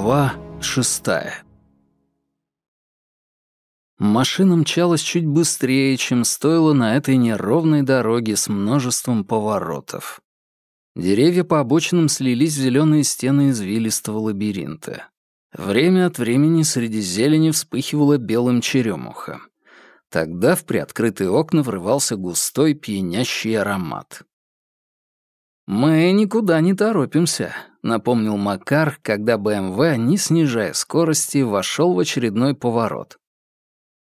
Глава шестая Машина мчалась чуть быстрее, чем стоило на этой неровной дороге с множеством поворотов. Деревья по обочинам слились в зеленые стены извилистого лабиринта. Время от времени среди зелени вспыхивала белым черемуха. Тогда в приоткрытые окна врывался густой пьянящий аромат. «Мы никуда не торопимся», — напомнил Макар, когда БМВ, не снижая скорости, вошел в очередной поворот.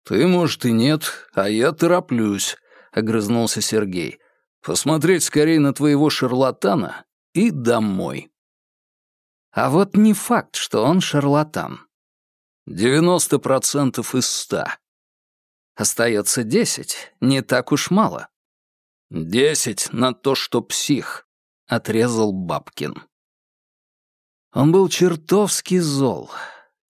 «Ты, может, и нет, а я тороплюсь», — огрызнулся Сергей. «Посмотреть скорее на твоего шарлатана и домой». А вот не факт, что он шарлатан. «Девяносто процентов из ста». «Остается десять, не так уж мало». «Десять на то, что псих», — отрезал Бабкин. Он был чертовски зол.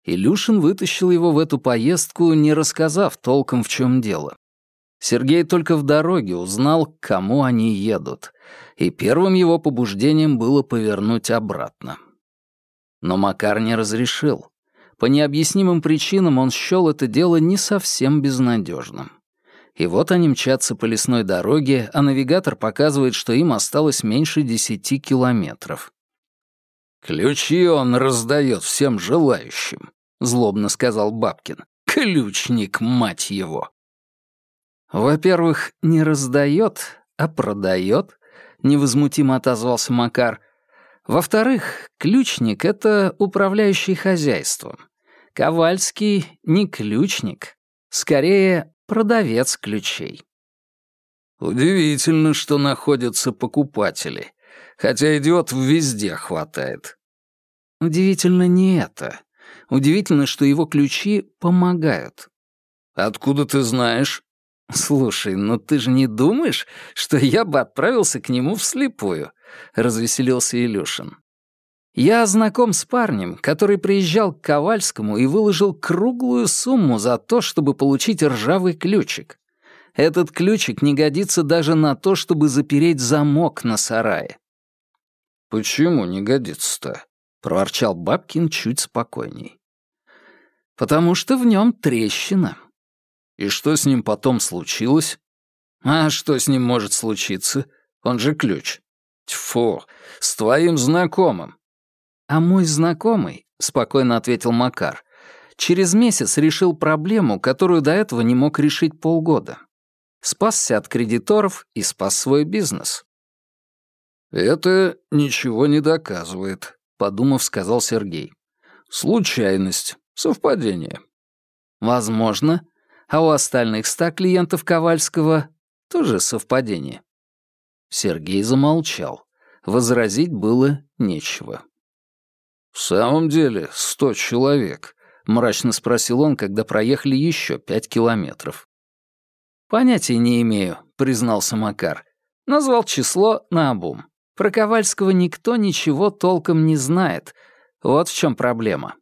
Илюшин вытащил его в эту поездку, не рассказав толком, в чем дело. Сергей только в дороге узнал, к кому они едут, и первым его побуждением было повернуть обратно. Но Макар не разрешил. По необъяснимым причинам он счел это дело не совсем безнадежным. И вот они мчатся по лесной дороге, а навигатор показывает, что им осталось меньше десяти километров. «Ключи он раздает всем желающим», — злобно сказал Бабкин. «Ключник, мать его!» «Во-первых, не раздает, а продает», — невозмутимо отозвался Макар. «Во-вторых, ключник — это управляющий хозяйством. Ковальский не ключник, скорее продавец ключей». «Удивительно, что находятся покупатели, хотя идиотов везде хватает», Удивительно не это. Удивительно, что его ключи помогают. «Откуда ты знаешь?» «Слушай, но ты же не думаешь, что я бы отправился к нему вслепую?» — развеселился Илюшин. «Я знаком с парнем, который приезжал к Ковальскому и выложил круглую сумму за то, чтобы получить ржавый ключик. Этот ключик не годится даже на то, чтобы запереть замок на сарае». «Почему не годится-то?» проворчал Бабкин чуть спокойней. «Потому что в нем трещина». «И что с ним потом случилось?» «А что с ним может случиться? Он же ключ». «Тьфу, с твоим знакомым». «А мой знакомый», — спокойно ответил Макар, «через месяц решил проблему, которую до этого не мог решить полгода. Спасся от кредиторов и спас свой бизнес». «Это ничего не доказывает», — подумав, сказал Сергей. «Случайность. Совпадение». «Возможно. А у остальных ста клиентов Ковальского тоже совпадение». Сергей замолчал. Возразить было нечего. «В самом деле сто человек», — мрачно спросил он, когда проехали еще пять километров. «Понятия не имею», — признался Макар. Назвал число наобум. Про Ковальского никто ничего толком не знает. Вот в чем проблема.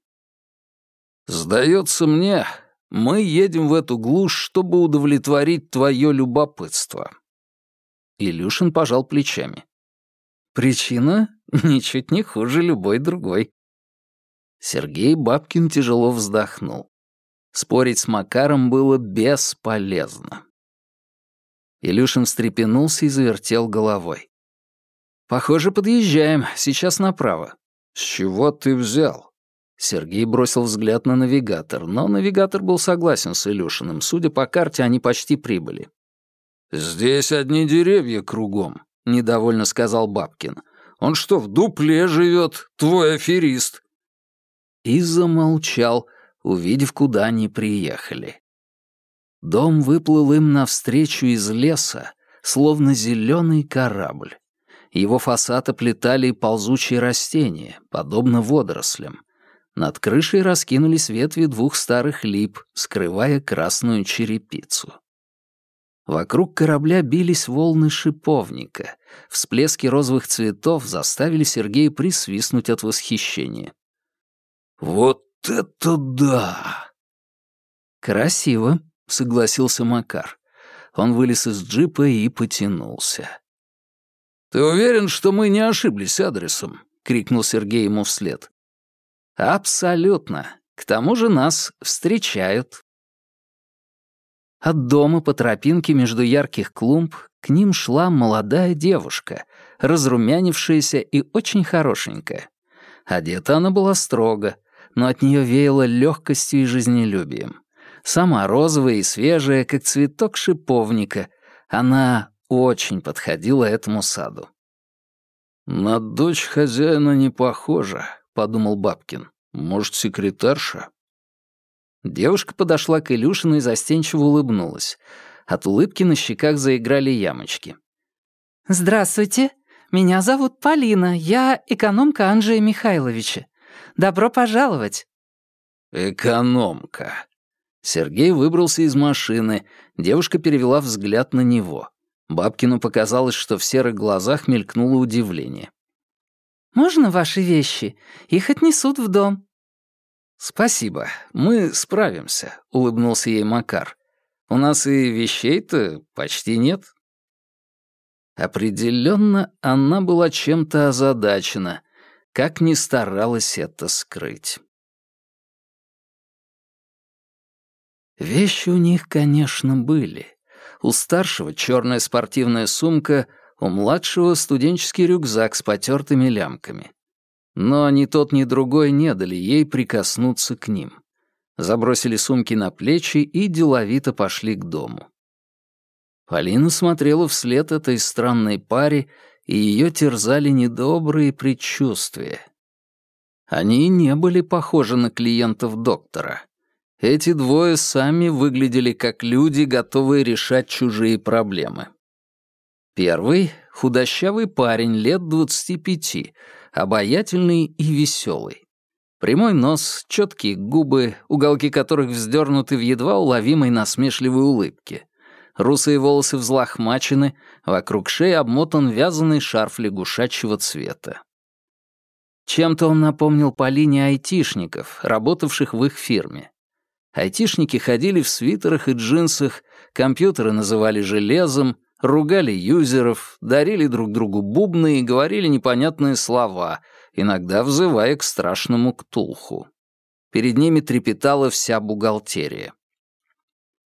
«Сдается мне, мы едем в эту глушь, чтобы удовлетворить твое любопытство». Илюшин пожал плечами. «Причина ничуть не хуже любой другой». Сергей Бабкин тяжело вздохнул. Спорить с Макаром было бесполезно. Илюшин встрепенулся и завертел головой. Похоже, подъезжаем. Сейчас направо. С чего ты взял? Сергей бросил взгляд на навигатор, но навигатор был согласен с Илюшиным. Судя по карте, они почти прибыли. «Здесь одни деревья кругом», — недовольно сказал Бабкин. «Он что, в дупле живет? Твой аферист!» И замолчал, увидев, куда они приехали. Дом выплыл им навстречу из леса, словно зеленый корабль его фасад оплетали ползучие растения, подобно водорослям. Над крышей раскинулись ветви двух старых лип, скрывая красную черепицу. Вокруг корабля бились волны шиповника. Всплески розовых цветов заставили Сергея присвистнуть от восхищения. «Вот это да!» «Красиво», — согласился Макар. Он вылез из джипа и потянулся. «Ты уверен, что мы не ошиблись адресом?» — крикнул Сергей ему вслед. «Абсолютно. К тому же нас встречают». От дома по тропинке между ярких клумб к ним шла молодая девушка, разрумянившаяся и очень хорошенькая. Одета она была строго, но от нее веяло легкостью и жизнелюбием. Сама розовая и свежая, как цветок шиповника, она очень подходила этому саду. «На дочь хозяина не похожа», — подумал Бабкин. «Может, секретарша?» Девушка подошла к Илюшину и застенчиво улыбнулась. От улыбки на щеках заиграли ямочки. «Здравствуйте. Меня зовут Полина. Я экономка Анжея Михайловича. Добро пожаловать». «Экономка». Сергей выбрался из машины. Девушка перевела взгляд на него. Бабкину показалось, что в серых глазах мелькнуло удивление. «Можно ваши вещи? Их отнесут в дом». «Спасибо, мы справимся», — улыбнулся ей Макар. «У нас и вещей-то почти нет». Определенно, она была чем-то озадачена, как ни старалась это скрыть. Вещи у них, конечно, были. У старшего черная спортивная сумка, у младшего студенческий рюкзак с потертыми лямками. Но ни тот, ни другой не дали ей прикоснуться к ним. Забросили сумки на плечи и деловито пошли к дому. Полина смотрела вслед этой странной паре, и ее терзали недобрые предчувствия. Они не были похожи на клиентов доктора. Эти двое сами выглядели как люди, готовые решать чужие проблемы. Первый — худощавый парень лет 25, обаятельный и веселый. Прямой нос, четкие губы, уголки которых вздернуты в едва уловимой насмешливой улыбке. Русые волосы взлохмачены, вокруг шеи обмотан вязаный шарф лягушачьего цвета. Чем-то он напомнил Полине айтишников, работавших в их фирме. Айтишники ходили в свитерах и джинсах, компьютеры называли железом, ругали юзеров, дарили друг другу бубны и говорили непонятные слова, иногда взывая к страшному ктулху. Перед ними трепетала вся бухгалтерия.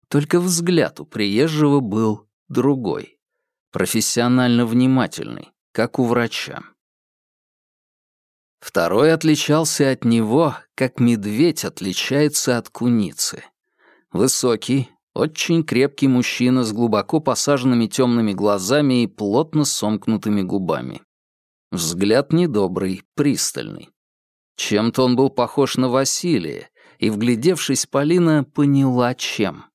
Только взгляд у приезжего был другой, профессионально внимательный, как у врача. Второй отличался от него, как медведь отличается от куницы. Высокий, очень крепкий мужчина с глубоко посаженными темными глазами и плотно сомкнутыми губами. Взгляд недобрый, пристальный. Чем-то он был похож на Василия, и, вглядевшись, Полина поняла, чем.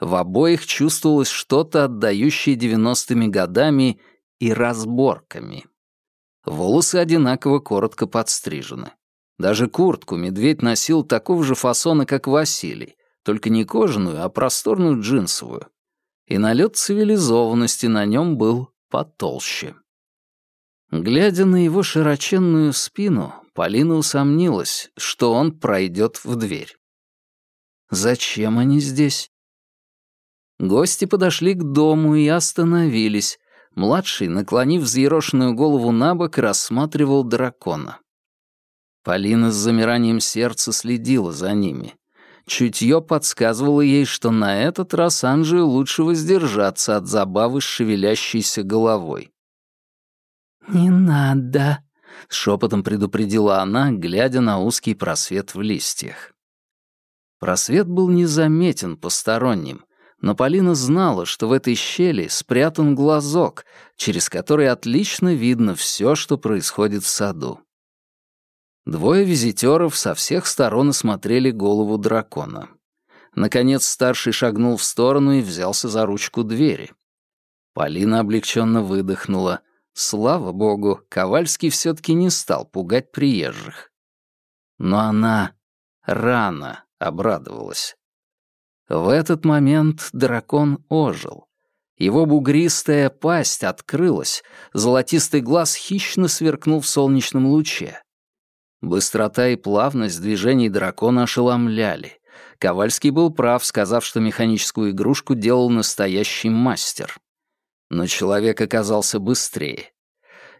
В обоих чувствовалось что-то, отдающее девяностыми годами и разборками. Волосы одинаково коротко подстрижены. Даже куртку медведь носил такого же фасона, как Василий, только не кожаную, а просторную джинсовую. И налет цивилизованности на нем был потолще. Глядя на его широченную спину, Полина усомнилась, что он пройдет в дверь. «Зачем они здесь?» Гости подошли к дому и остановились, Младший, наклонив взъерошенную голову на бок, рассматривал дракона. Полина с замиранием сердца следила за ними. Чутье подсказывало ей, что на этот раз Анжию лучше воздержаться от забавы с шевелящейся головой. «Не надо», — шепотом предупредила она, глядя на узкий просвет в листьях. Просвет был незаметен посторонним, но Полина знала, что в этой щели спрятан глазок, через который отлично видно все, что происходит в саду. Двое визитеров со всех сторон осмотрели голову дракона. Наконец старший шагнул в сторону и взялся за ручку двери. Полина облегченно выдохнула. Слава богу, Ковальский все-таки не стал пугать приезжих. Но она рано обрадовалась. В этот момент дракон ожил. Его бугристая пасть открылась, золотистый глаз хищно сверкнул в солнечном луче. Быстрота и плавность движений дракона ошеломляли. Ковальский был прав, сказав, что механическую игрушку делал настоящий мастер. Но человек оказался быстрее.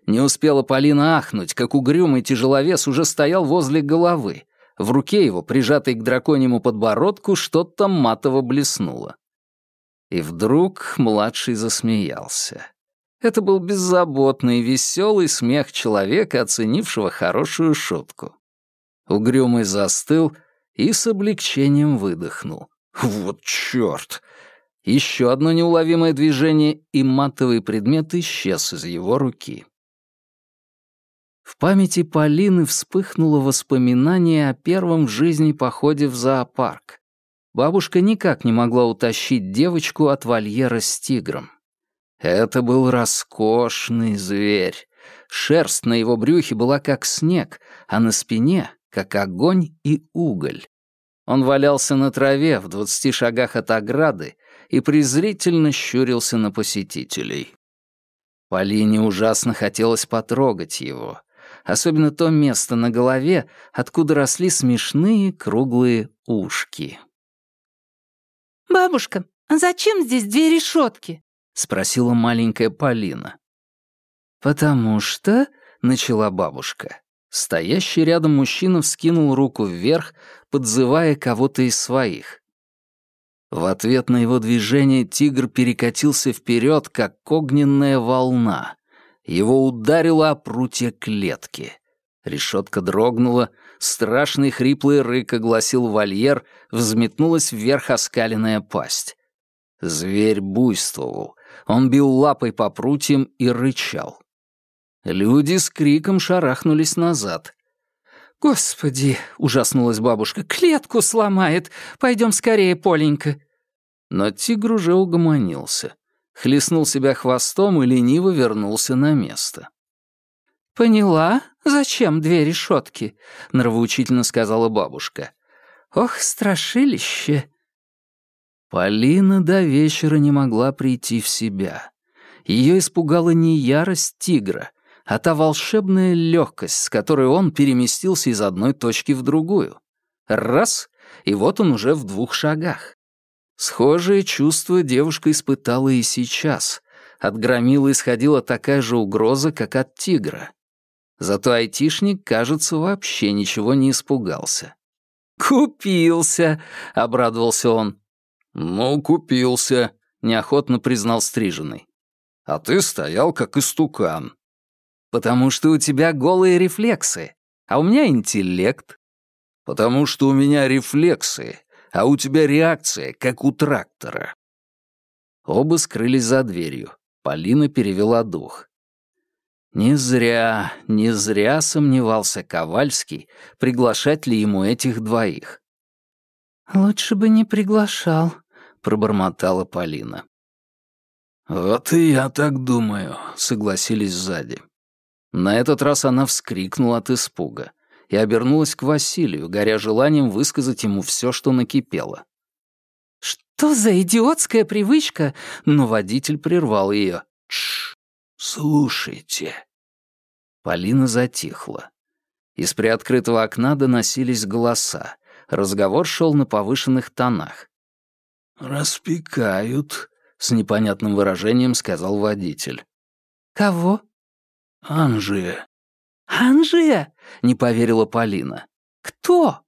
Не успела Полина ахнуть, как угрюмый тяжеловес уже стоял возле головы, в руке его, прижатой к драконьему подбородку, что-то матово блеснуло. И вдруг младший засмеялся. Это был беззаботный, веселый смех человека, оценившего хорошую шутку. Угрюмый застыл и с облегчением выдохнул. «Вот черт!» Еще одно неуловимое движение, и матовый предмет исчез из его руки. В памяти Полины вспыхнуло воспоминание о первом в жизни походе в зоопарк. Бабушка никак не могла утащить девочку от вольера с тигром. Это был роскошный зверь. Шерсть на его брюхе была как снег, а на спине — как огонь и уголь. Он валялся на траве в двадцати шагах от ограды и презрительно щурился на посетителей. Полине ужасно хотелось потрогать его, особенно то место на голове, откуда росли смешные круглые ушки. «Бабушка, а зачем здесь две решетки? спросила маленькая Полина. «Потому что...» — начала бабушка. Стоящий рядом мужчина вскинул руку вверх, подзывая кого-то из своих. В ответ на его движение тигр перекатился вперед, как огненная волна. Его ударило о прутье клетки. Решетка дрогнула, страшный хриплый рык огласил вольер, взметнулась вверх оскаленная пасть. Зверь буйствовал. Он бил лапой по прутьям и рычал. Люди с криком шарахнулись назад. «Господи!» — ужаснулась бабушка. «Клетку сломает! Пойдем скорее, Поленька!» Но тигр уже угомонился хлестнул себя хвостом и лениво вернулся на место. «Поняла, зачем две решетки?» — нравоучительно сказала бабушка. «Ох, страшилище!» Полина до вечера не могла прийти в себя. Ее испугала не ярость тигра, а та волшебная легкость, с которой он переместился из одной точки в другую. Раз — и вот он уже в двух шагах. Схожее чувство девушка испытала и сейчас. От громила исходила такая же угроза, как от тигра. Зато айтишник, кажется, вообще ничего не испугался. «Купился!» — обрадовался он. «Ну, купился», — неохотно признал Стриженный. «А ты стоял как истукан». «Потому что у тебя голые рефлексы, а у меня интеллект». «Потому что у меня рефлексы, а у тебя реакция, как у трактора». Оба скрылись за дверью. Полина перевела дух. Не зря, не зря сомневался Ковальский, приглашать ли ему этих двоих. «Лучше бы не приглашал», — пробормотала Полина. «Вот и я так думаю», — согласились сзади. На этот раз она вскрикнула от испуга и обернулась к Василию, горя желанием высказать ему все, что накипело. «Что за идиотская привычка?» Но водитель прервал ее. «Тш! Слушайте!» Полина затихла. Из приоткрытого окна доносились голоса. Разговор шел на повышенных тонах. «Распекают», — с непонятным выражением сказал водитель. «Кого?» «Анжия. «Анже!» — не поверила Полина. «Кто?»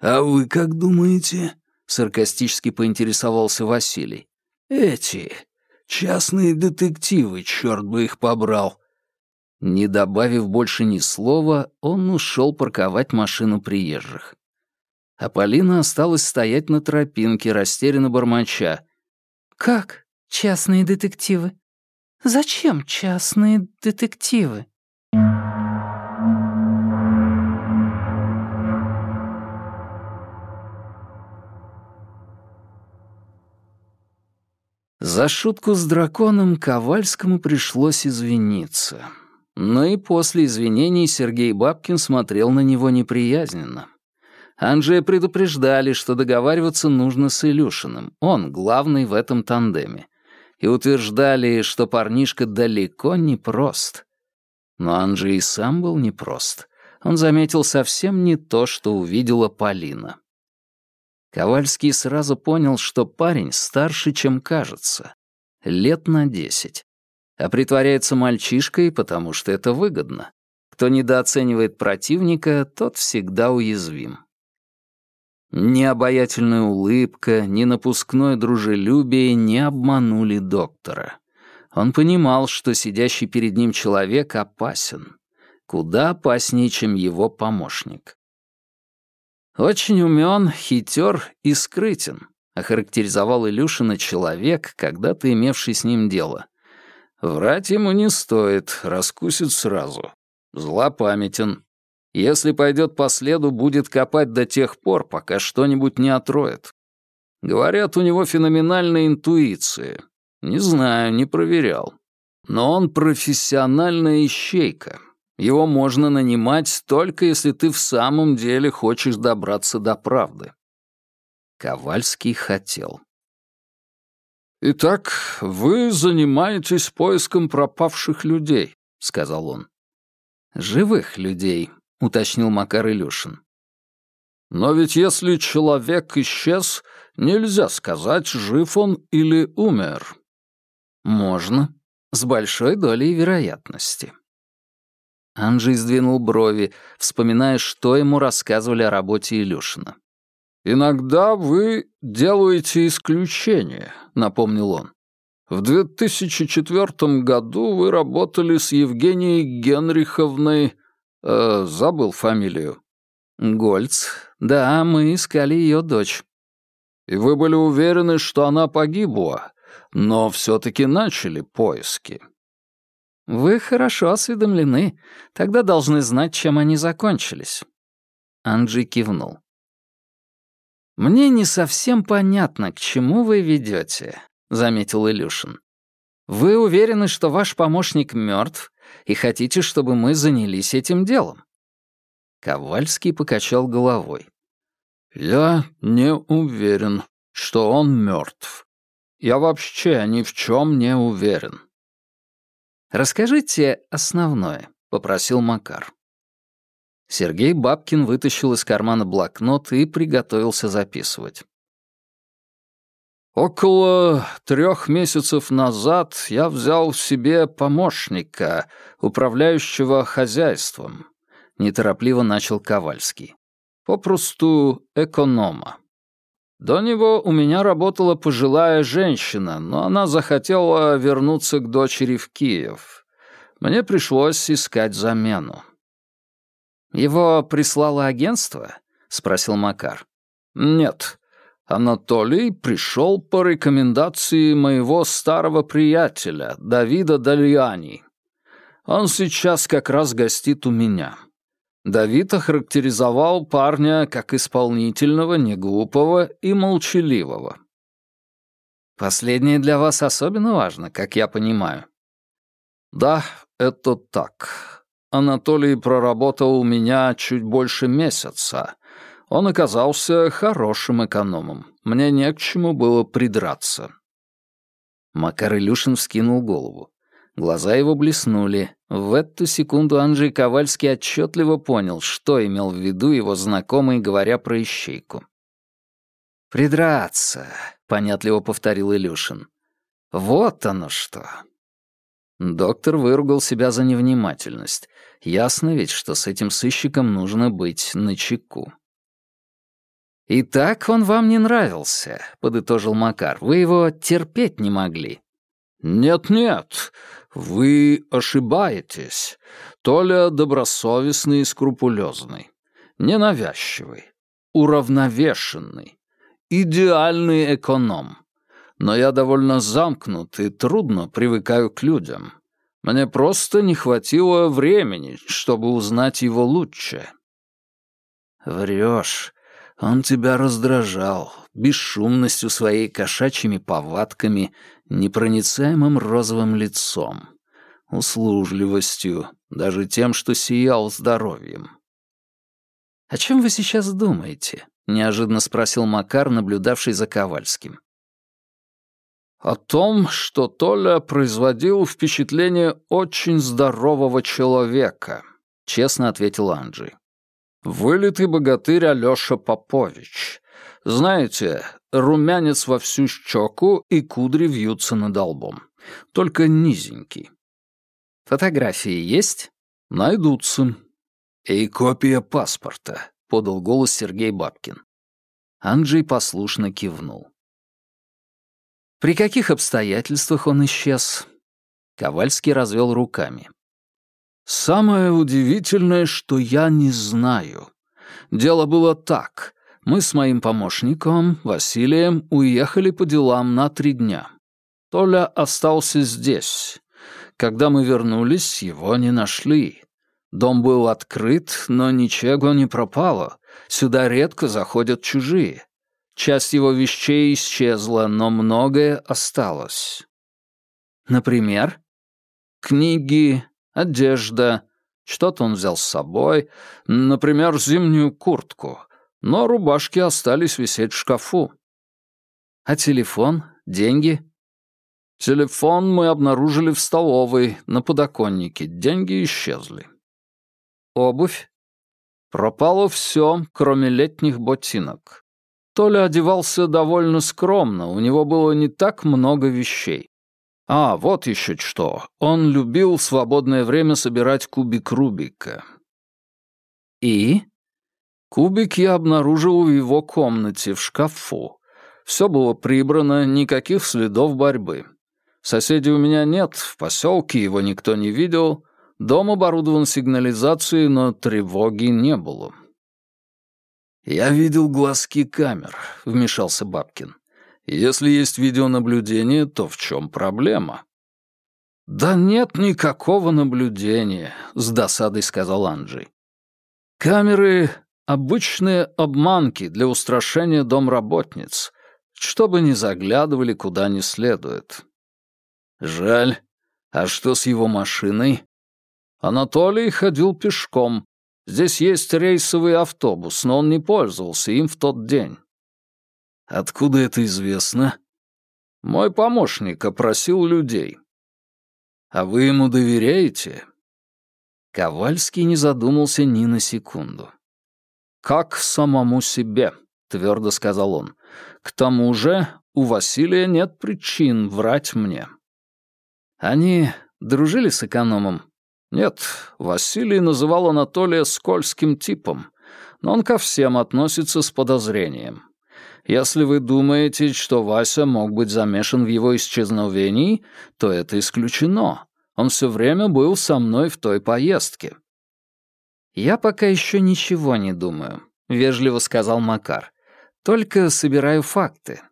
«А вы как думаете?» — саркастически поинтересовался Василий. «Эти частные детективы, черт бы их побрал!» Не добавив больше ни слова, он ушел парковать машину приезжих. А Полина осталась стоять на тропинке, растерянно бормоча. «Как частные детективы? Зачем частные детективы?» За шутку с драконом Ковальскому пришлось извиниться. Но и после извинений Сергей Бабкин смотрел на него неприязненно. Анжея предупреждали, что договариваться нужно с Илюшиным, он главный в этом тандеме, и утверждали, что парнишка далеко не прост. Но Анжей сам был непрост. Он заметил совсем не то, что увидела Полина. Ковальский сразу понял, что парень старше, чем кажется. Лет на десять. А притворяется мальчишкой, потому что это выгодно. Кто недооценивает противника, тот всегда уязвим. Ни обаятельная улыбка, ни напускное дружелюбие не обманули доктора. Он понимал, что сидящий перед ним человек опасен. Куда опаснее, чем его помощник. Очень умен, хитер и скрытен, охарактеризовал Илюшина человек, когда-то имевший с ним дело. Врать ему не стоит, раскусит сразу. Злопамятен. Если пойдет по следу, будет копать до тех пор, пока что-нибудь не отроет. Говорят, у него феноменальная интуиция. Не знаю, не проверял. Но он профессиональная ищейка, его можно нанимать только если ты в самом деле хочешь добраться до правды. Ковальский хотел. «Итак, вы занимаетесь поиском пропавших людей», — сказал он. «Живых людей», — уточнил Макар Илюшин. «Но ведь если человек исчез, нельзя сказать, жив он или умер». «Можно, с большой долей вероятности». Анджей сдвинул брови, вспоминая, что ему рассказывали о работе Илюшина. «Иногда вы делаете исключение», — напомнил он. «В 2004 году вы работали с Евгенией Генриховной... Э, забыл фамилию». «Гольц. Да, мы искали ее дочь». «И вы были уверены, что она погибла, но все-таки начали поиски». Вы хорошо осведомлены. Тогда должны знать, чем они закончились». Анджи кивнул. «Мне не совсем понятно, к чему вы ведете», — заметил Илюшин. «Вы уверены, что ваш помощник мертв и хотите, чтобы мы занялись этим делом?» Ковальский покачал головой. «Я не уверен, что он мертв. Я вообще ни в чем не уверен». «Расскажите основное», — попросил Макар. Сергей Бабкин вытащил из кармана блокнот и приготовился записывать. «Около трех месяцев назад я взял себе помощника, управляющего хозяйством», — неторопливо начал Ковальский. «Попросту эконома. До него у меня работала пожилая женщина, но она захотела вернуться к дочери в Киев. Мне пришлось искать замену. «Его прислало агентство?» — спросил Макар. «Нет. Анатолий пришел по рекомендации моего старого приятеля, Давида Дальяни. Он сейчас как раз гостит у меня». Давид охарактеризовал парня как исполнительного, неглупого и молчаливого. «Последнее для вас особенно важно, как я понимаю». «Да, это так. Анатолий проработал у меня чуть больше месяца. Он оказался хорошим экономом. Мне не к чему было придраться». Макар Илюшин вскинул голову. Глаза его блеснули. В эту секунду Анджей Ковальский отчетливо понял, что имел в виду его знакомый, говоря про ищейку. «Придраться», — понятливо повторил Илюшин. «Вот оно что». Доктор выругал себя за невнимательность. Ясно ведь, что с этим сыщиком нужно быть начеку. «И так он вам не нравился», — подытожил Макар. «Вы его терпеть не могли». «Нет-нет, вы ошибаетесь. Толя добросовестный и скрупулезный, ненавязчивый, уравновешенный, идеальный эконом. Но я довольно замкнут и трудно привыкаю к людям. Мне просто не хватило времени, чтобы узнать его лучше». «Врешь. Он тебя раздражал, бесшумностью своей кошачьими повадками, непроницаемым розовым лицом, услужливостью, даже тем, что сиял здоровьем. «О чем вы сейчас думаете?» — неожиданно спросил Макар, наблюдавший за Ковальским. «О том, что Толя производил впечатление очень здорового человека», — честно ответил Анджи. «Вылитый богатырь Алёша Попович. Знаете, румянец во всю щеку и кудри вьются над лбом. Только низенький. Фотографии есть? Найдутся. И копия паспорта, подал голос Сергей Бабкин. Анджей послушно кивнул. При каких обстоятельствах он исчез? Ковальский развел руками. Самое удивительное, что я не знаю. Дело было так. Мы с моим помощником, Василием, уехали по делам на три дня. Толя остался здесь. Когда мы вернулись, его не нашли. Дом был открыт, но ничего не пропало. Сюда редко заходят чужие. Часть его вещей исчезла, но многое осталось. Например, книги, одежда. Что-то он взял с собой, например, зимнюю куртку но рубашки остались висеть в шкафу. А телефон? Деньги? Телефон мы обнаружили в столовой, на подоконнике. Деньги исчезли. Обувь? Пропало все, кроме летних ботинок. Толя одевался довольно скромно, у него было не так много вещей. А, вот еще что. Он любил в свободное время собирать кубик Рубика. И? Кубик я обнаружил в его комнате, в шкафу. Все было прибрано, никаких следов борьбы. Соседей у меня нет, в поселке его никто не видел. Дом оборудован сигнализацией, но тревоги не было. «Я видел глазки камер», — вмешался Бабкин. «Если есть видеонаблюдение, то в чем проблема?» «Да нет никакого наблюдения», — с досадой сказал Анджей. «Камеры Обычные обманки для устрашения домработниц, чтобы не заглядывали куда не следует. Жаль. А что с его машиной? Анатолий ходил пешком. Здесь есть рейсовый автобус, но он не пользовался им в тот день. Откуда это известно? Мой помощник опросил людей. А вы ему доверяете? Ковальский не задумался ни на секунду. «Как самому себе», — твердо сказал он. «К тому же у Василия нет причин врать мне». «Они дружили с экономом?» «Нет, Василий называл Анатолия скользким типом, но он ко всем относится с подозрением. Если вы думаете, что Вася мог быть замешан в его исчезновении, то это исключено. Он все время был со мной в той поездке. «Я пока еще ничего не думаю», — вежливо сказал Макар. «Только собираю факты.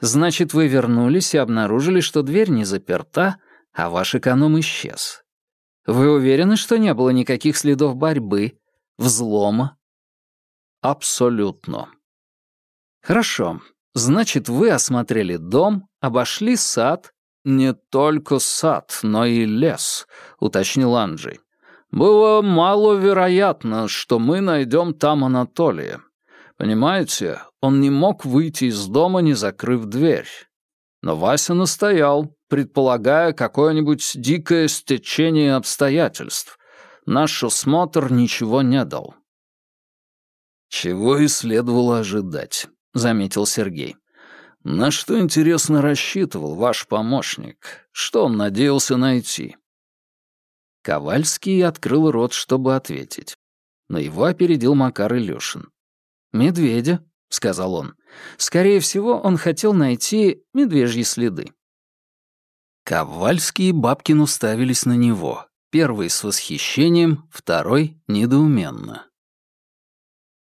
Значит, вы вернулись и обнаружили, что дверь не заперта, а ваш эконом исчез. Вы уверены, что не было никаких следов борьбы, взлома?» «Абсолютно». «Хорошо. Значит, вы осмотрели дом, обошли сад, «Не только сад, но и лес», — уточнил Анджей. Было маловероятно, что мы найдем там Анатолия. Понимаете, он не мог выйти из дома, не закрыв дверь. Но Вася настоял, предполагая какое-нибудь дикое стечение обстоятельств. Наш осмотр ничего не дал. «Чего и следовало ожидать», — заметил Сергей. «На что, интересно, рассчитывал ваш помощник? Что он надеялся найти?» Ковальский открыл рот, чтобы ответить. Но его опередил Макар Илюшин. «Медведя», — сказал он. «Скорее всего, он хотел найти медвежьи следы». Ковальский и Бабкин уставились на него. Первый с восхищением, второй — недоуменно.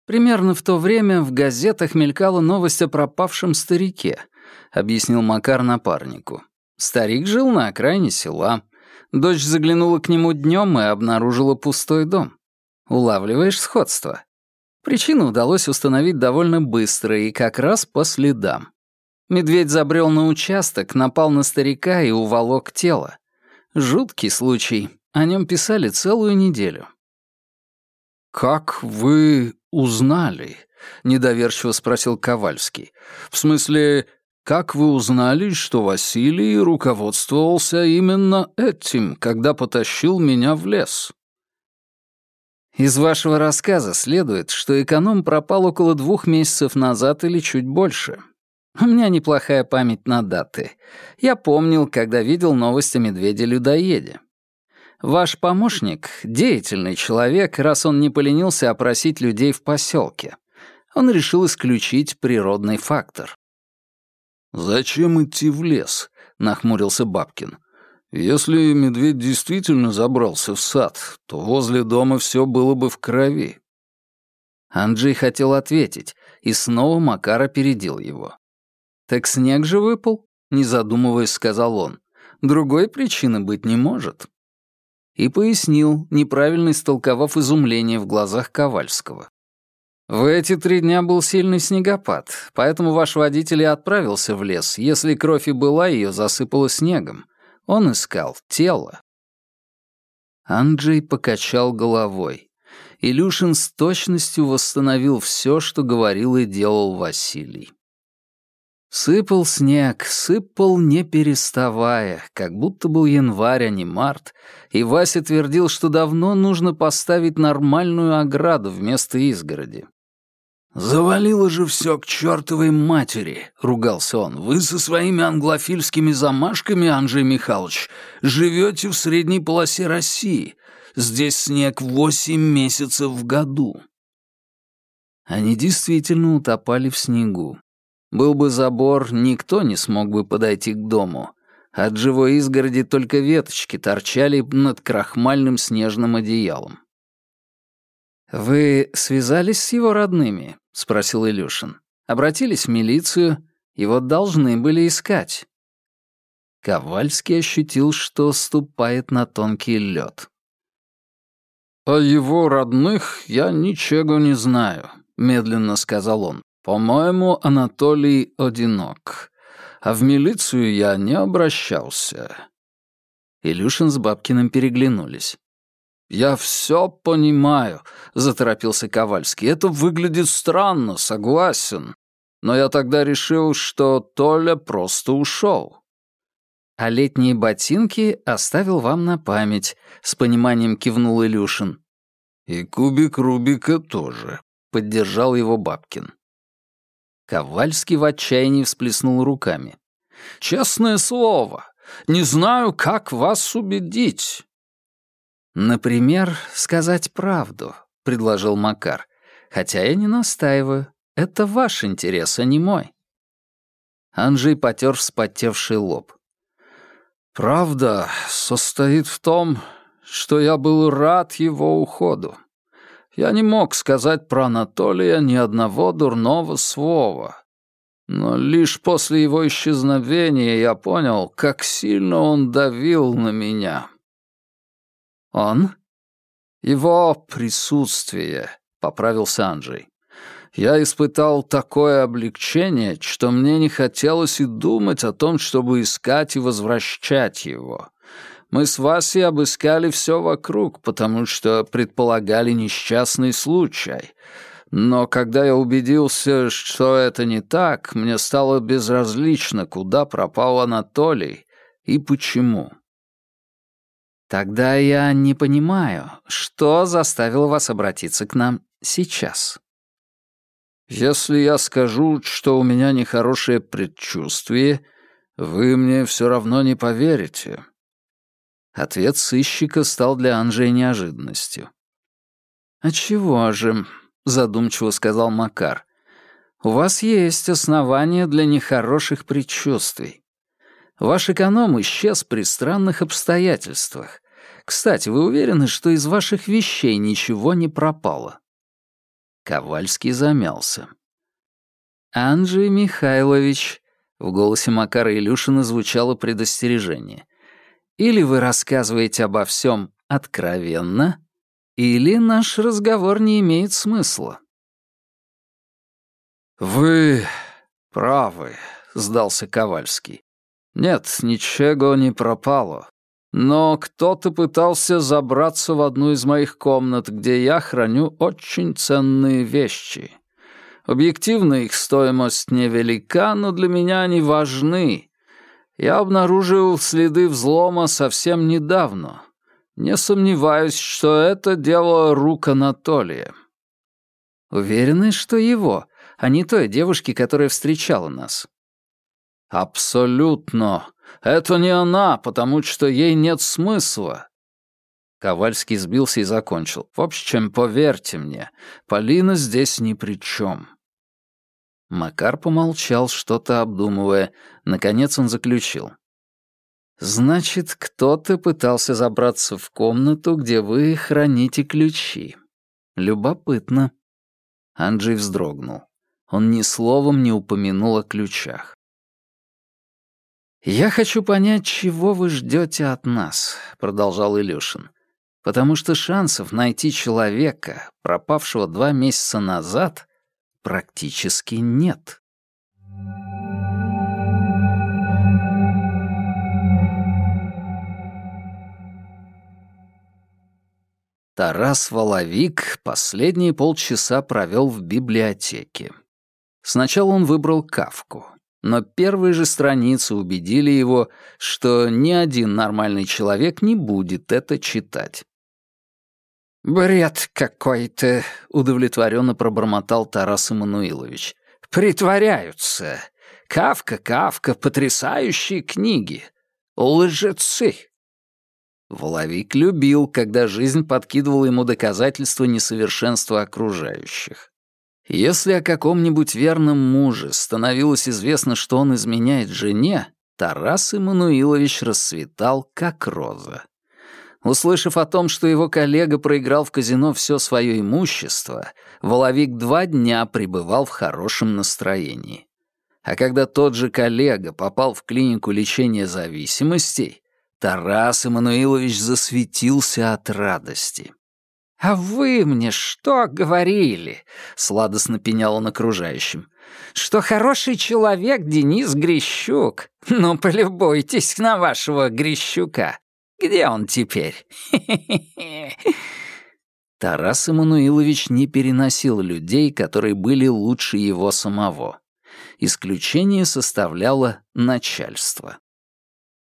«Примерно в то время в газетах мелькала новость о пропавшем старике», — объяснил Макар напарнику. «Старик жил на окраине села. Дочь заглянула к нему днем и обнаружила пустой дом. Улавливаешь сходство. Причину удалось установить довольно быстро и как раз по следам. Медведь забрел на участок, напал на старика и уволок тело. Жуткий случай. О нем писали целую неделю. «Как вы узнали?» — недоверчиво спросил Ковальский. «В смысле, как вы узнали, что Василий руководствовался именно этим, когда потащил меня в лес? Из вашего рассказа следует, что эконом пропал около двух месяцев назад или чуть больше. У меня неплохая память на даты. Я помнил, когда видел новости о медведе-людоеде. Ваш помощник — деятельный человек, раз он не поленился опросить людей в поселке. Он решил исключить природный фактор. «Зачем идти в лес?» — нахмурился Бабкин. «Если медведь действительно забрался в сад, то возле дома все было бы в крови». Анджей хотел ответить, и снова Макар опередил его. «Так снег же выпал?» — не задумываясь, сказал он. «Другой причины быть не может». И пояснил, неправильно истолковав изумление в глазах Ковальского. В эти три дня был сильный снегопад, поэтому ваш водитель и отправился в лес. Если кровь и была, ее засыпало снегом. Он искал тело. Анджей покачал головой. Илюшин с точностью восстановил все, что говорил и делал Василий. Сыпал снег, сыпал не переставая, как будто был январь, а не март, и Вася твердил, что давно нужно поставить нормальную ограду вместо изгороди. «Завалило же все к чертовой матери!» — ругался он. «Вы со своими англофильскими замашками, Анжей Михайлович, живете в средней полосе России. Здесь снег восемь месяцев в году». Они действительно утопали в снегу. Был бы забор, никто не смог бы подойти к дому. От живой изгороди только веточки торчали над крахмальным снежным одеялом. «Вы связались с его родными?» — спросил Илюшин. «Обратились в милицию, и вот должны были искать». Ковальский ощутил, что ступает на тонкий лед. «О его родных я ничего не знаю», — медленно сказал он. «По-моему, Анатолий одинок. А в милицию я не обращался». Илюшин с Бабкиным переглянулись. «Я все понимаю», — заторопился Ковальский. «Это выглядит странно, согласен. Но я тогда решил, что Толя просто ушел». «А летние ботинки оставил вам на память», — с пониманием кивнул Илюшин. «И кубик Рубика тоже», — поддержал его Бабкин. Ковальский в отчаянии всплеснул руками. «Честное слово, не знаю, как вас убедить. «Например, сказать правду», — предложил Макар. «Хотя я не настаиваю. Это ваш интерес, а не мой». Анжей потер вспотевший лоб. «Правда состоит в том, что я был рад его уходу. Я не мог сказать про Анатолия ни одного дурного слова. Но лишь после его исчезновения я понял, как сильно он давил на меня. «Он?» «Его присутствие», — поправился Анджей. «Я испытал такое облегчение, что мне не хотелось и думать о том, чтобы искать и возвращать его. Мы с Васей обыскали все вокруг, потому что предполагали несчастный случай. Но когда я убедился, что это не так, мне стало безразлично, куда пропал Анатолий и почему». Тогда я не понимаю, что заставило вас обратиться к нам сейчас. Если я скажу, что у меня нехорошее предчувствие, вы мне все равно не поверите. Ответ сыщика стал для Анжи неожиданностью. «А чего же?» — задумчиво сказал Макар. «У вас есть основания для нехороших предчувствий. Ваш эконом исчез при странных обстоятельствах. Кстати, вы уверены, что из ваших вещей ничего не пропало?» Ковальский замялся. «Анджей Михайлович», — в голосе Макара Илюшина звучало предостережение, «или вы рассказываете обо всем откровенно, или наш разговор не имеет смысла». «Вы правы», — сдался Ковальский. Нет, ничего не пропало. Но кто-то пытался забраться в одну из моих комнат, где я храню очень ценные вещи. Объективно их стоимость невелика, но для меня они важны. Я обнаружил следы взлома совсем недавно. Не сомневаюсь, что это дело рук Анатолия. Уверены, что его, а не той девушки, которая встречала нас. «Абсолютно. Это не она, потому что ей нет смысла». Ковальский сбился и закончил. «В общем, поверьте мне, Полина здесь ни при чем». Макар помолчал, что-то обдумывая. Наконец он заключил. «Значит, кто-то пытался забраться в комнату, где вы храните ключи. Любопытно». Анджей вздрогнул. Он ни словом не упомянул о ключах. «Я хочу понять, чего вы ждете от нас», — продолжал Илюшин. «Потому что шансов найти человека, пропавшего два месяца назад, практически нет». Тарас Воловик последние полчаса провел в библиотеке. Сначала он выбрал Кавку — но первые же страницы убедили его, что ни один нормальный человек не будет это читать. «Бред какой-то», — удовлетворенно пробормотал Тарас Эммануилович. «Притворяются. Кавка, Кавка, потрясающие книги. Лжецы». Воловик любил, когда жизнь подкидывала ему доказательства несовершенства окружающих. Если о каком-нибудь верном муже становилось известно, что он изменяет жене, Тарас Иммануилович расцветал, как роза. Услышав о том, что его коллега проиграл в казино все свое имущество, Воловик два дня пребывал в хорошем настроении. А когда тот же коллега попал в клинику лечения зависимостей, Тарас Эммануилович засветился от радости. «А вы мне что говорили?» — сладостно пенял он окружающим. «Что хороший человек Денис Грищук. Ну, полюбуйтесь на вашего Грищука. Где он теперь?» Тарас Эммануилович не переносил людей, которые были лучше его самого. Исключение составляло начальство.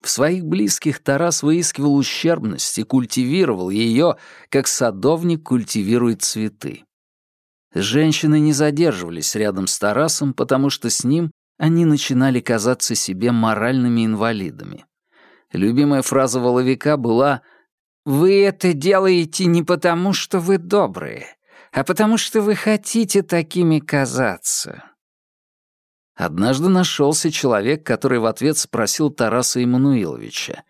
В своих близких Тарас выискивал ущербность и культивировал ее, как садовник культивирует цветы. Женщины не задерживались рядом с Тарасом, потому что с ним они начинали казаться себе моральными инвалидами. Любимая фраза Воловика была «Вы это делаете не потому, что вы добрые, а потому что вы хотите такими казаться». Однажды нашелся человек, который в ответ спросил Тараса Емануиловича,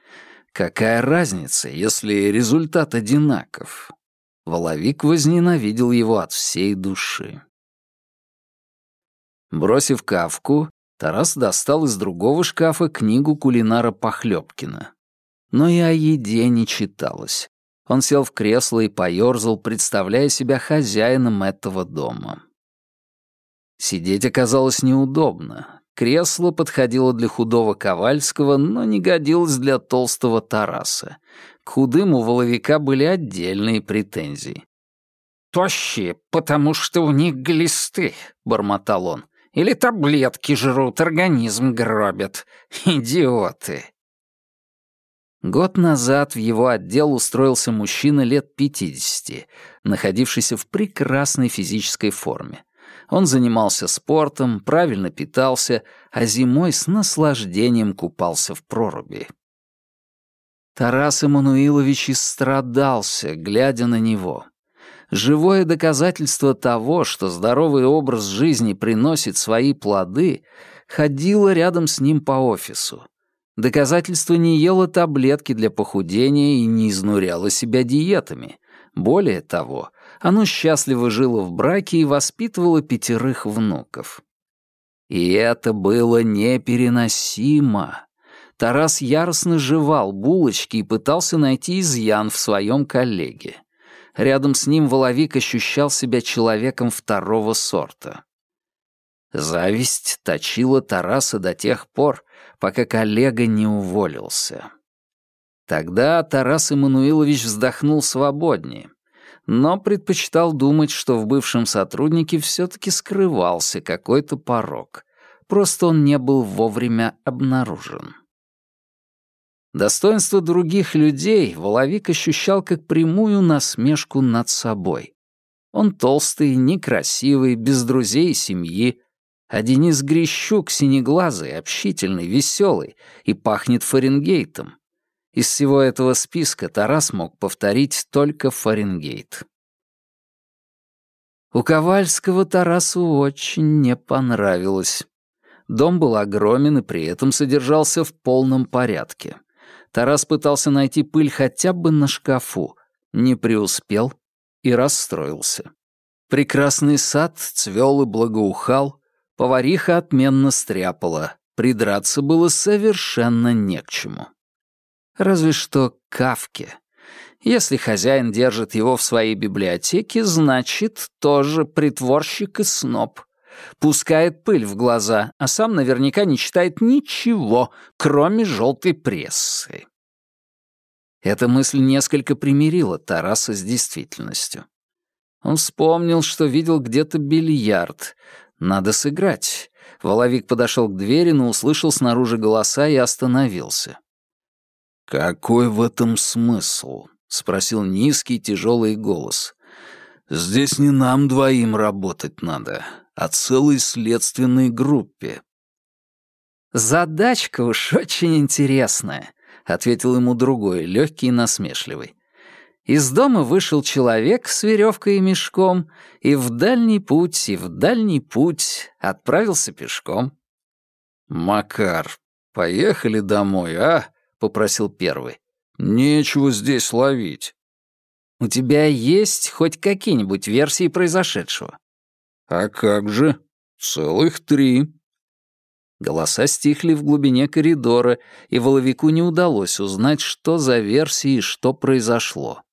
«Какая разница, если результат одинаков?» Воловик возненавидел его от всей души. Бросив кавку, Тарас достал из другого шкафа книгу кулинара Похлёбкина. Но и о еде не читалось. Он сел в кресло и поерзал, представляя себя хозяином этого дома. Сидеть оказалось неудобно. Кресло подходило для худого Ковальского, но не годилось для толстого Тараса. К худым у воловика были отдельные претензии. «Тощие, потому что у них глисты», — бормотал он. «Или таблетки жрут, организм гробят. Идиоты!» Год назад в его отдел устроился мужчина лет 50, находившийся в прекрасной физической форме. Он занимался спортом, правильно питался, а зимой с наслаждением купался в проруби. Тарас Эммануилович истрадался, глядя на него. Живое доказательство того, что здоровый образ жизни приносит свои плоды, ходило рядом с ним по офису. Доказательство не ела таблетки для похудения и не изнуряло себя диетами. Более того, оно счастливо жило в браке и воспитывало пятерых внуков. И это было непереносимо. Тарас яростно жевал булочки и пытался найти изъян в своем коллеге. Рядом с ним Воловик ощущал себя человеком второго сорта. Зависть точила Тараса до тех пор, пока коллега не уволился. Тогда Тарас Эммануилович вздохнул свободнее но предпочитал думать, что в бывшем сотруднике все-таки скрывался какой-то порог. Просто он не был вовремя обнаружен. Достоинство других людей Воловик ощущал как прямую насмешку над собой. Он толстый, некрасивый, без друзей и семьи, а Денис Грищук синеглазый, общительный, веселый и пахнет Фаренгейтом. Из всего этого списка Тарас мог повторить только Фаренгейт. У Ковальского Тарасу очень не понравилось. Дом был огромен и при этом содержался в полном порядке. Тарас пытался найти пыль хотя бы на шкафу, не преуспел и расстроился. Прекрасный сад цвел и благоухал, повариха отменно стряпала, придраться было совершенно не к чему разве что Кавке. Если хозяин держит его в своей библиотеке, значит, тоже притворщик и сноб. Пускает пыль в глаза, а сам наверняка не читает ничего, кроме желтой прессы. Эта мысль несколько примирила Тараса с действительностью. Он вспомнил, что видел где-то бильярд. Надо сыграть. Воловик подошел к двери, но услышал снаружи голоса и остановился. «Какой в этом смысл?» — спросил низкий тяжелый голос. «Здесь не нам двоим работать надо, а целой следственной группе». «Задачка уж очень интересная», — ответил ему другой, легкий и насмешливый. Из дома вышел человек с веревкой и мешком, и в дальний путь, и в дальний путь отправился пешком. «Макар, поехали домой, а?» попросил первый. «Нечего здесь ловить». «У тебя есть хоть какие-нибудь версии произошедшего?» «А как же? Целых три». Голоса стихли в глубине коридора, и Воловику не удалось узнать, что за версии и что произошло.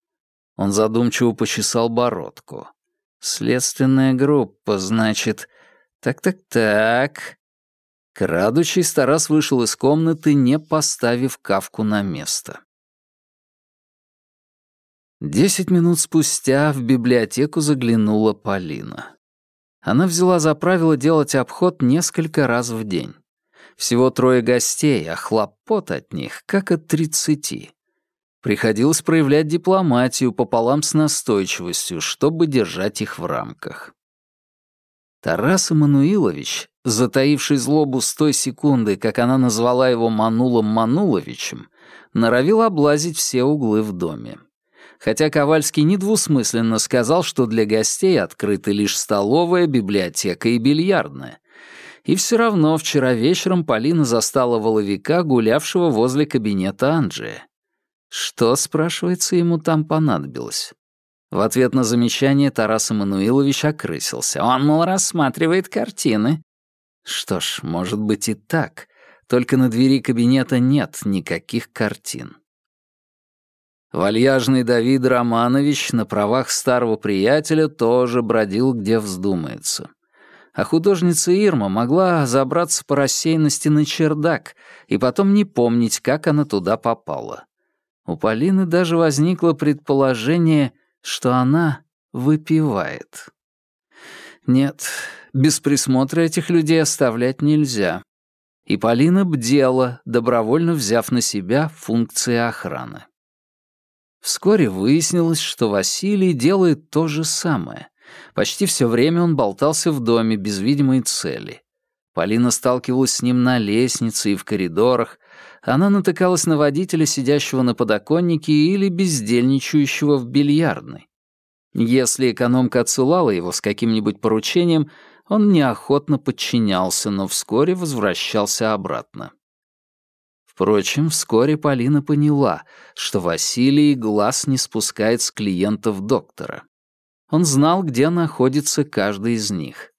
Он задумчиво почесал бородку. «Следственная группа, значит. Так-так-так. Крадучись, Тарас вышел из комнаты, не поставив кавку на место. Десять минут спустя в библиотеку заглянула Полина. Она взяла за правило делать обход несколько раз в день. Всего трое гостей, а хлопот от них как от тридцати. Приходилось проявлять дипломатию пополам с настойчивостью, чтобы держать их в рамках. Тарас Эммануилович затаивший злобу с той секунды, как она назвала его Манулом Мануловичем, норовил облазить все углы в доме. Хотя Ковальский недвусмысленно сказал, что для гостей открыты лишь столовая, библиотека и бильярдная. И все равно вчера вечером Полина застала воловика, гулявшего возле кабинета Анджия. Что, спрашивается, ему там понадобилось? В ответ на замечание Тарас Эммануилович окрысился. «Он, мол, рассматривает картины. Что ж, может быть и так, только на двери кабинета нет никаких картин. Вальяжный Давид Романович на правах старого приятеля тоже бродил, где вздумается. А художница Ирма могла забраться по рассеянности на чердак и потом не помнить, как она туда попала. У Полины даже возникло предположение, что она выпивает. Нет, без присмотра этих людей оставлять нельзя. И Полина бдела, добровольно взяв на себя функции охраны. Вскоре выяснилось, что Василий делает то же самое. Почти все время он болтался в доме без видимой цели. Полина сталкивалась с ним на лестнице и в коридорах. Она натыкалась на водителя, сидящего на подоконнике или бездельничающего в бильярдной. Если экономка отсылала его с каким-нибудь поручением, он неохотно подчинялся, но вскоре возвращался обратно. Впрочем, вскоре Полина поняла, что Василий глаз не спускает с клиентов доктора. Он знал, где находится каждый из них.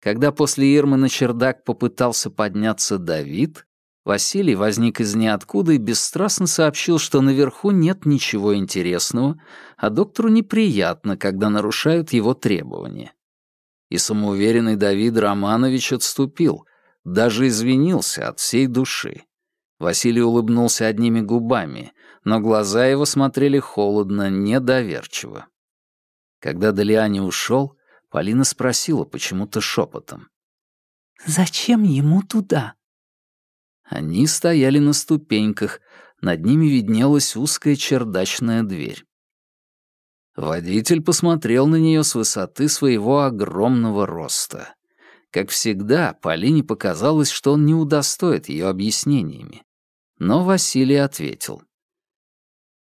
Когда после Ирмы на чердак попытался подняться Давид, Василий возник из ниоткуда и бесстрастно сообщил, что наверху нет ничего интересного, а доктору неприятно, когда нарушают его требования. И самоуверенный Давид Романович отступил, даже извинился от всей души. Василий улыбнулся одними губами, но глаза его смотрели холодно, недоверчиво. Когда Делиане ушел, Полина спросила почему-то шепотом. «Зачем ему туда?» Они стояли на ступеньках, над ними виднелась узкая чердачная дверь. Водитель посмотрел на нее с высоты своего огромного роста. Как всегда, Полине показалось, что он не удостоит ее объяснениями. Но Василий ответил.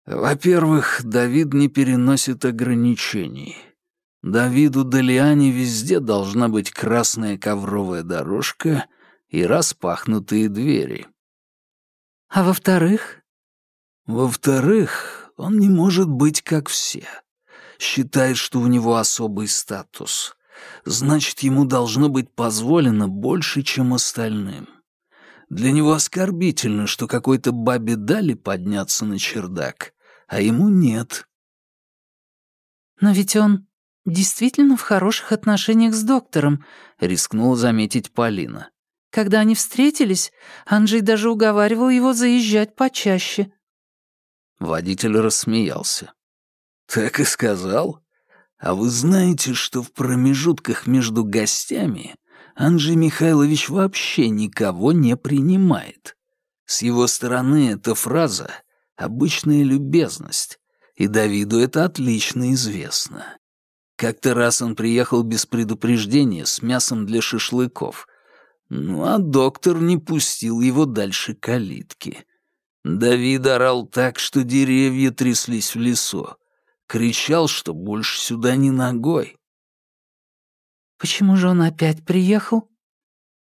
«Во-первых, Давид не переносит ограничений. Давиду Далиане везде должна быть красная ковровая дорожка — и распахнутые двери. А во-вторых? Во-вторых, он не может быть как все. Считает, что у него особый статус. Значит, ему должно быть позволено больше, чем остальным. Для него оскорбительно, что какой-то бабе дали подняться на чердак, а ему нет. Но ведь он действительно в хороших отношениях с доктором, рискнула заметить Полина. Когда они встретились, Анджей даже уговаривал его заезжать почаще. Водитель рассмеялся. «Так и сказал. А вы знаете, что в промежутках между гостями Анджей Михайлович вообще никого не принимает? С его стороны эта фраза — обычная любезность, и Давиду это отлично известно. Как-то раз он приехал без предупреждения с мясом для шашлыков, ну а доктор не пустил его дальше калитки. Давид орал так, что деревья тряслись в лесу. Кричал, что больше сюда ни ногой. «Почему же он опять приехал?»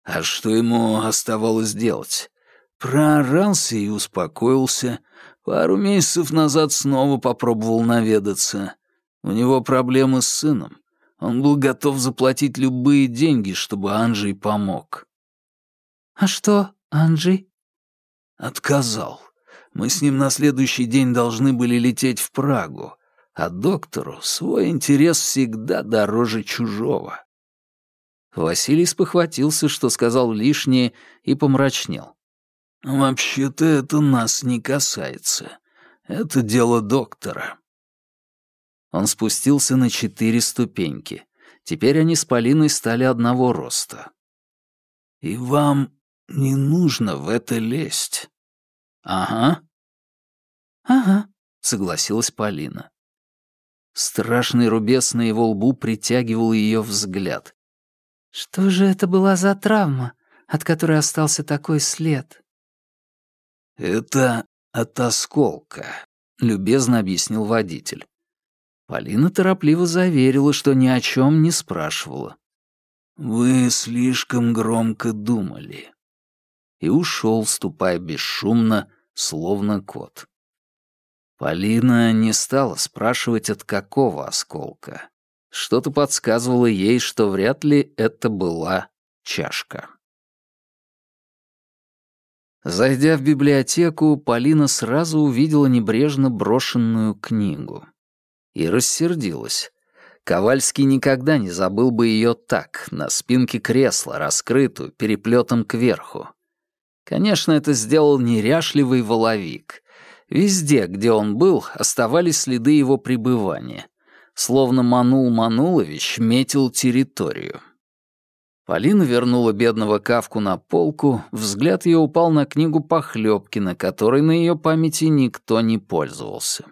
А что ему оставалось делать? Проорался и успокоился. Пару месяцев назад снова попробовал наведаться. У него проблемы с сыном. Он был готов заплатить любые деньги, чтобы Анджей помог. «А что, Анджей?» «Отказал. Мы с ним на следующий день должны были лететь в Прагу, а доктору свой интерес всегда дороже чужого». Василий спохватился, что сказал лишнее, и помрачнел. «Вообще-то это нас не касается. Это дело доктора». Он спустился на четыре ступеньки. Теперь они с Полиной стали одного роста. «И вам не нужно в это лезть». «Ага». «Ага», — согласилась Полина. Страшный рубец на его лбу притягивал ее взгляд. «Что же это была за травма, от которой остался такой след?» «Это от осколка», — любезно объяснил водитель. Полина торопливо заверила, что ни о чем не спрашивала. «Вы слишком громко думали». И ушел, ступая бесшумно, словно кот. Полина не стала спрашивать, от какого осколка. Что-то подсказывало ей, что вряд ли это была чашка. Зайдя в библиотеку, Полина сразу увидела небрежно брошенную книгу и рассердилась. Ковальский никогда не забыл бы ее так, на спинке кресла, раскрытую, переплетом кверху. Конечно, это сделал неряшливый воловик. Везде, где он был, оставались следы его пребывания. Словно Манул Манулович метил территорию. Полина вернула бедного Кавку на полку, взгляд ее упал на книгу Похлёбкина, которой на ее памяти никто не пользовался.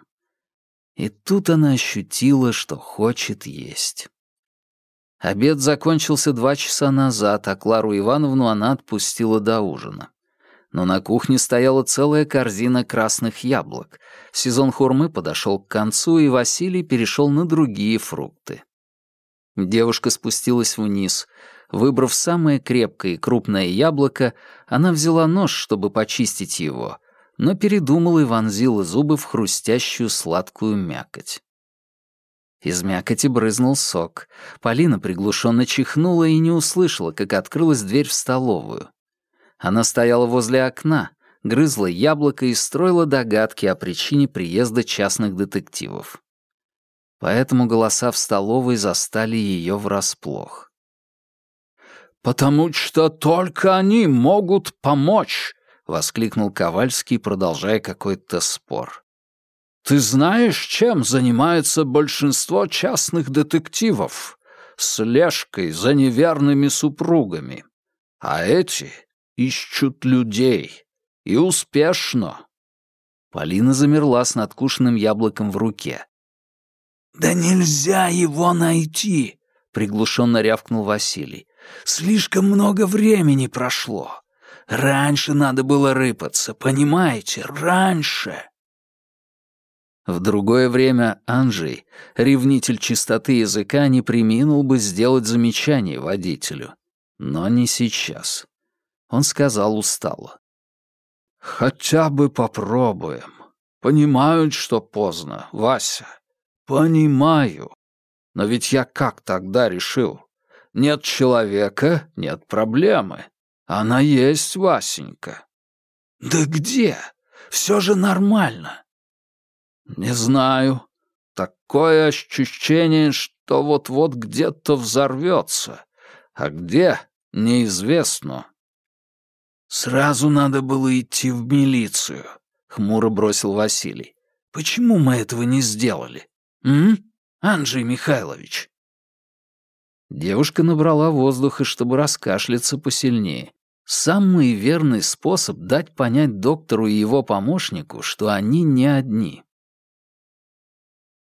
И тут она ощутила, что хочет есть. Обед закончился два часа назад, а Клару Ивановну она отпустила до ужина. Но на кухне стояла целая корзина красных яблок. Сезон хурмы подошел к концу, и Василий перешел на другие фрукты. Девушка спустилась вниз. Выбрав самое крепкое и крупное яблоко, она взяла нож, чтобы почистить его, но передумал и вонзил зубы в хрустящую сладкую мякоть. Из мякоти брызнул сок. Полина приглушенно чихнула и не услышала, как открылась дверь в столовую. Она стояла возле окна, грызла яблоко и строила догадки о причине приезда частных детективов. Поэтому голоса в столовой застали ее врасплох. «Потому что только они могут помочь», — воскликнул Ковальский, продолжая какой-то спор. «Ты знаешь, чем занимается большинство частных детективов? Слежкой за неверными супругами. А эти ищут людей. И успешно!» Полина замерла с надкушенным яблоком в руке. «Да нельзя его найти!» — приглушенно рявкнул Василий. «Слишком много времени прошло. Раньше надо было рыпаться, понимаете? Раньше!» В другое время Анжей, ревнитель чистоты языка, не приминул бы сделать замечание водителю. Но не сейчас. Он сказал устало. «Хотя бы попробуем. Понимают, что поздно, Вася. Понимаю. Но ведь я как тогда решил? Нет человека — нет проблемы. Она есть, Васенька. Да где? Все же нормально. Не знаю. Такое ощущение, что вот-вот где-то взорвется. А где — неизвестно. Сразу надо было идти в милицию, — хмуро бросил Василий. Почему мы этого не сделали? М? Анджей Михайлович. Девушка набрала воздуха, чтобы раскашляться посильнее. Самый верный способ дать понять доктору и его помощнику, что они не одни.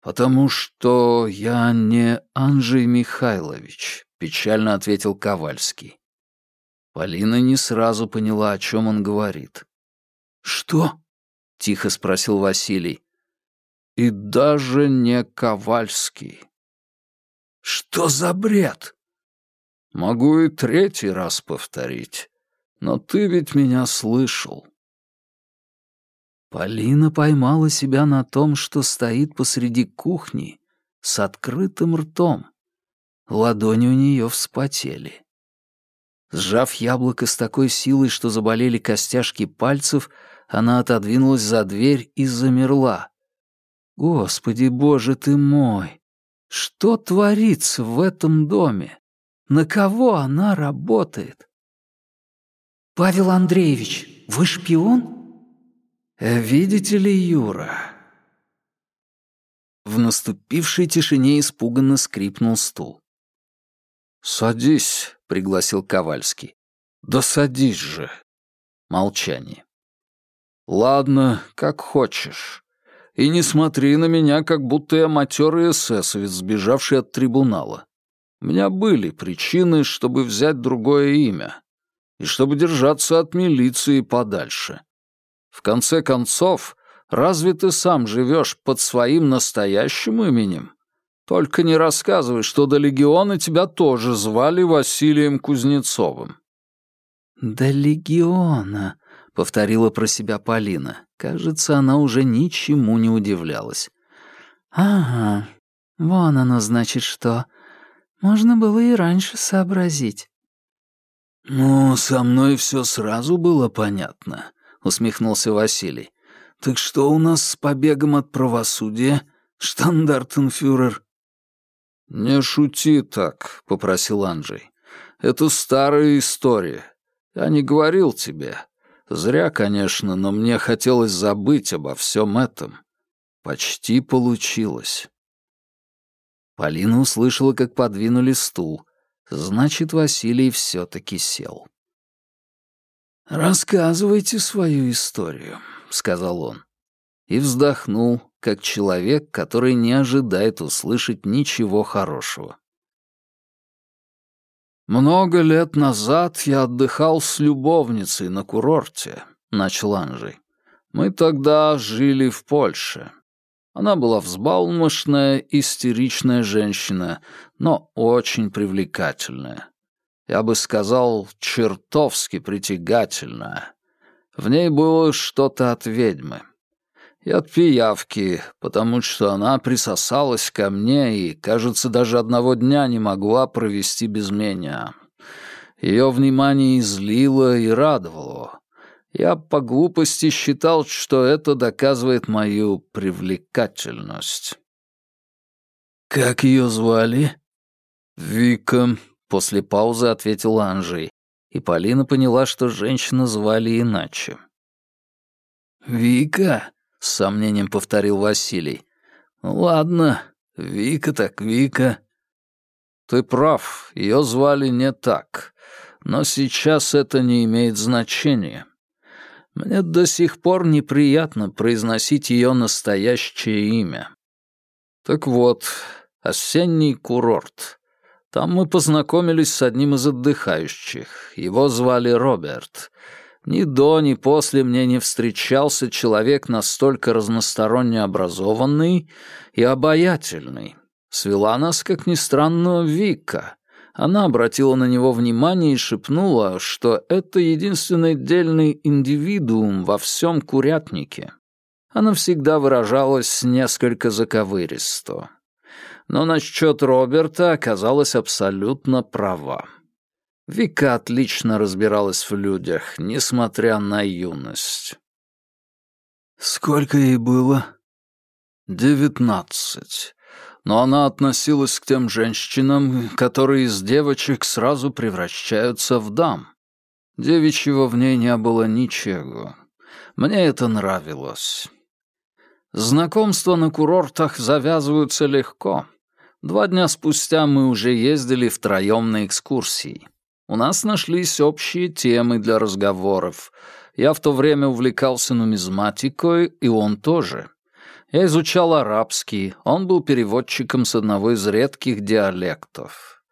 «Потому что я не Анжей Михайлович», — печально ответил Ковальский. Полина не сразу поняла, о чем он говорит. «Что?» — тихо спросил Василий. «И даже не Ковальский», что за бред? Могу и третий раз повторить. Но ты ведь меня слышал. Полина поймала себя на том, что стоит посреди кухни с открытым ртом. Ладони у нее вспотели. Сжав яблоко с такой силой, что заболели костяшки пальцев, она отодвинулась за дверь и замерла. «Господи, боже ты мой! Что творится в этом доме? На кого она работает? «Павел Андреевич, вы шпион?» э, «Видите ли, Юра...» В наступившей тишине испуганно скрипнул стул. «Садись», — пригласил Ковальский. «Да садись же». Молчание. «Ладно, как хочешь и не смотри на меня, как будто я матерый эсэсовец, сбежавший от трибунала. У меня были причины, чтобы взять другое имя и чтобы держаться от милиции подальше. В конце концов, разве ты сам живешь под своим настоящим именем? Только не рассказывай, что до легиона тебя тоже звали Василием Кузнецовым». «До легиона», — повторила про себя Полина. Кажется, она уже ничему не удивлялась. «Ага, вон оно значит что. Можно было и раньше сообразить». «Ну, со мной все сразу было понятно», — усмехнулся Василий. «Так что у нас с побегом от правосудия, штандартенфюрер?» «Не шути так», — попросил Анджей. «Это старая история. Я не говорил тебе, Зря, конечно, но мне хотелось забыть обо всем этом. Почти получилось. Полина услышала, как подвинули стул. Значит, Василий все-таки сел. «Рассказывайте свою историю», — сказал он. И вздохнул, как человек, который не ожидает услышать ничего хорошего. «Много лет назад я отдыхал с любовницей на курорте», — начал Анжей. «Мы тогда жили в Польше. Она была взбалмошная, истеричная женщина, но очень привлекательная. Я бы сказал, чертовски притягательная. В ней было что-то от ведьмы и от пиявки, потому что она присосалась ко мне и, кажется, даже одного дня не могла провести без меня. Ее внимание излило и радовало. Я по глупости считал, что это доказывает мою привлекательность. «Как ее звали?» «Вика», — после паузы ответил Анжей, и Полина поняла, что женщину звали иначе. «Вика?» — с сомнением повторил Василий. «Ладно, Вика так Вика». «Ты прав, ее звали не так, но сейчас это не имеет значения. Мне до сих пор неприятно произносить ее настоящее имя. Так вот, осенний курорт. Там мы познакомились с одним из отдыхающих. Его звали Роберт». Ни до, ни после мне не встречался человек настолько разносторонне образованный и обаятельный. Свела нас, как ни странно, Вика. Она обратила на него внимание и шепнула, что это единственный дельный индивидуум во всем курятнике. Она всегда выражалась несколько заковыристо. Но насчет Роберта оказалась абсолютно права. Вика отлично разбиралась в людях, несмотря на юность. «Сколько ей было?» «Девятнадцать. Но она относилась к тем женщинам, которые из девочек сразу превращаются в дам. Девичьего в ней не было ничего. Мне это нравилось. Знакомства на курортах завязываются легко. Два дня спустя мы уже ездили втроем на экскурсии». У нас нашлись общие темы для разговоров. Я в то время увлекался нумизматикой, и он тоже. Я изучал арабский, он был переводчиком с одного из редких диалектов.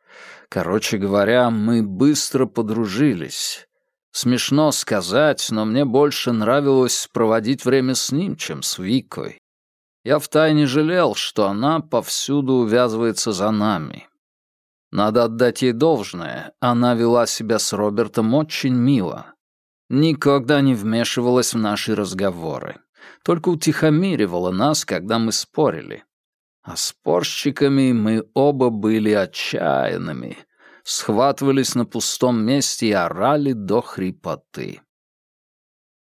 Короче говоря, мы быстро подружились. Смешно сказать, но мне больше нравилось проводить время с ним, чем с Викой. Я втайне жалел, что она повсюду увязывается за нами. Надо отдать ей должное, она вела себя с Робертом очень мило. Никогда не вмешивалась в наши разговоры. Только утихомиривала нас, когда мы спорили. А спорщиками мы оба были отчаянными. Схватывались на пустом месте и орали до хрипоты.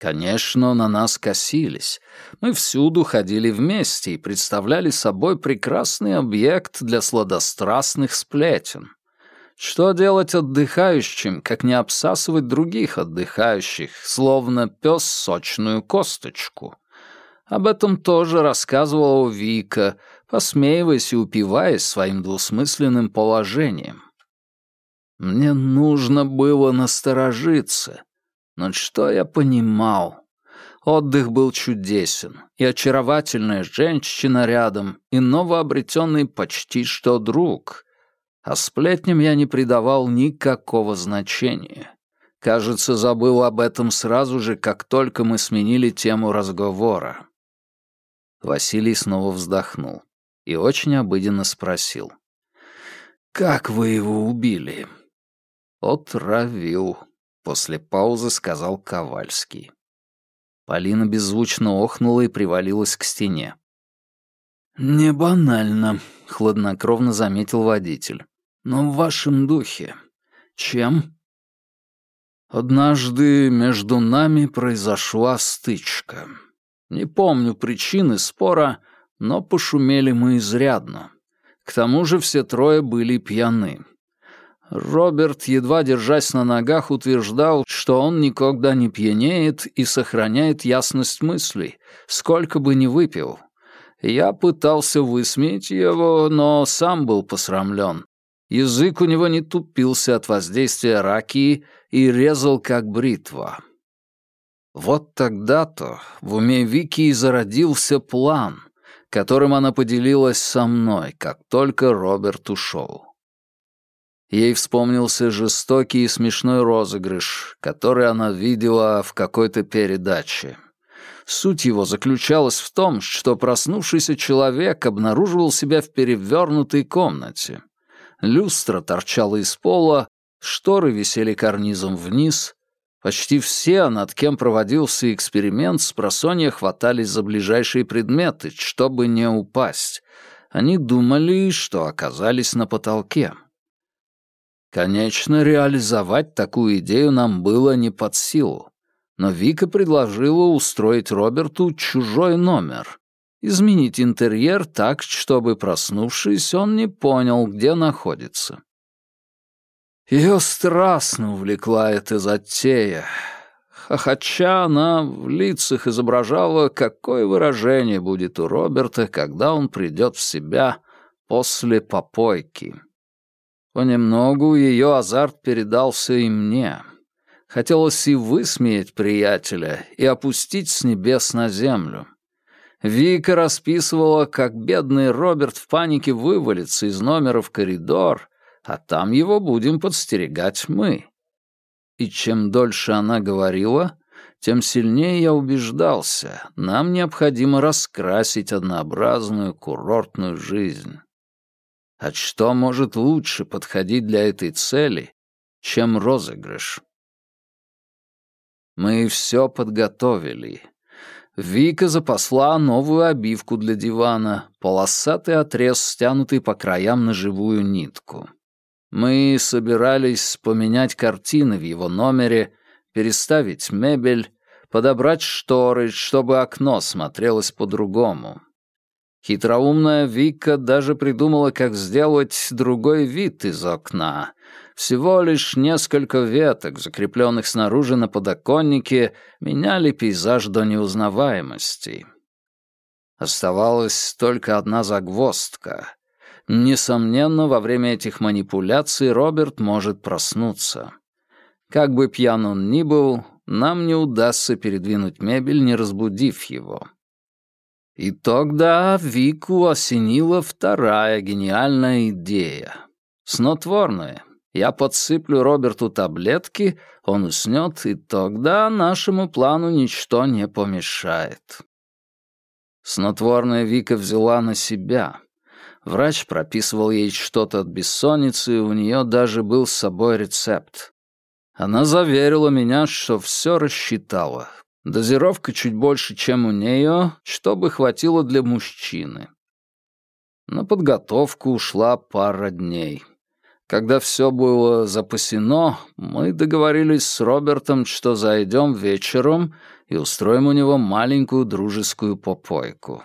Конечно, на нас косились. Мы всюду ходили вместе и представляли собой прекрасный объект для сладострастных сплетен. Что делать отдыхающим, как не обсасывать других отдыхающих, словно пес сочную косточку? Об этом тоже рассказывала Вика, посмеиваясь и упиваясь своим двусмысленным положением. Мне нужно было насторожиться, но что я понимал? Отдых был чудесен, и очаровательная женщина рядом, и новообретенный почти что друг. А сплетням я не придавал никакого значения. Кажется, забыл об этом сразу же, как только мы сменили тему разговора. Василий снова вздохнул и очень обыденно спросил. «Как вы его убили?» «Отравил», После паузы сказал Ковальский. Полина беззвучно охнула и привалилась к стене. «Не банально», — хладнокровно заметил водитель. «Но в вашем духе. Чем?» «Однажды между нами произошла стычка. Не помню причины спора, но пошумели мы изрядно. К тому же все трое были пьяны. Роберт едва держась на ногах утверждал, что он никогда не пьянеет и сохраняет ясность мыслей, сколько бы ни выпил. Я пытался высмеять его, но сам был посрамлен. Язык у него не тупился от воздействия раки и резал как бритва. Вот тогда-то в уме Вики и зародился план, которым она поделилась со мной, как только Роберт ушел. Ей вспомнился жестокий и смешной розыгрыш, который она видела в какой-то передаче. Суть его заключалась в том, что проснувшийся человек обнаруживал себя в перевернутой комнате. Люстра торчала из пола, шторы висели карнизом вниз. Почти все, над кем проводился эксперимент, с просонья хватались за ближайшие предметы, чтобы не упасть. Они думали, что оказались на потолке. Конечно, реализовать такую идею нам было не под силу. Но Вика предложила устроить Роберту чужой номер. Изменить интерьер так, чтобы, проснувшись, он не понял, где находится. Ее страстно увлекла эта затея. Хохоча она в лицах изображала, какое выражение будет у Роберта, когда он придет в себя после попойки. Понемногу ее азарт передался и мне. Хотелось и высмеять приятеля, и опустить с небес на землю. Вика расписывала, как бедный Роберт в панике вывалится из номера в коридор, а там его будем подстерегать мы. И чем дольше она говорила, тем сильнее я убеждался, нам необходимо раскрасить однообразную курортную жизнь а что может лучше подходить для этой цели, чем розыгрыш? Мы все подготовили. Вика запасла новую обивку для дивана, полосатый отрез, стянутый по краям на живую нитку. Мы собирались поменять картины в его номере, переставить мебель, подобрать шторы, чтобы окно смотрелось по-другому. Хитроумная Вика даже придумала, как сделать другой вид из окна. Всего лишь несколько веток, закрепленных снаружи на подоконнике, меняли пейзаж до неузнаваемости. Оставалась только одна загвоздка. Несомненно, во время этих манипуляций Роберт может проснуться. Как бы пьян он ни был, нам не удастся передвинуть мебель, не разбудив его. И тогда Вику осенила вторая гениальная идея. Снотворная. Я подсыплю Роберту таблетки, он уснет, и тогда нашему плану ничто не помешает. Снотворное Вика взяла на себя. Врач прописывал ей что-то от бессонницы, и у нее даже был с собой рецепт. Она заверила меня, что все рассчитала, Дозировка чуть больше, чем у нее, чтобы хватило для мужчины. На подготовку ушла пара дней. Когда все было запасено, мы договорились с Робертом, что зайдем вечером и устроим у него маленькую дружескую попойку.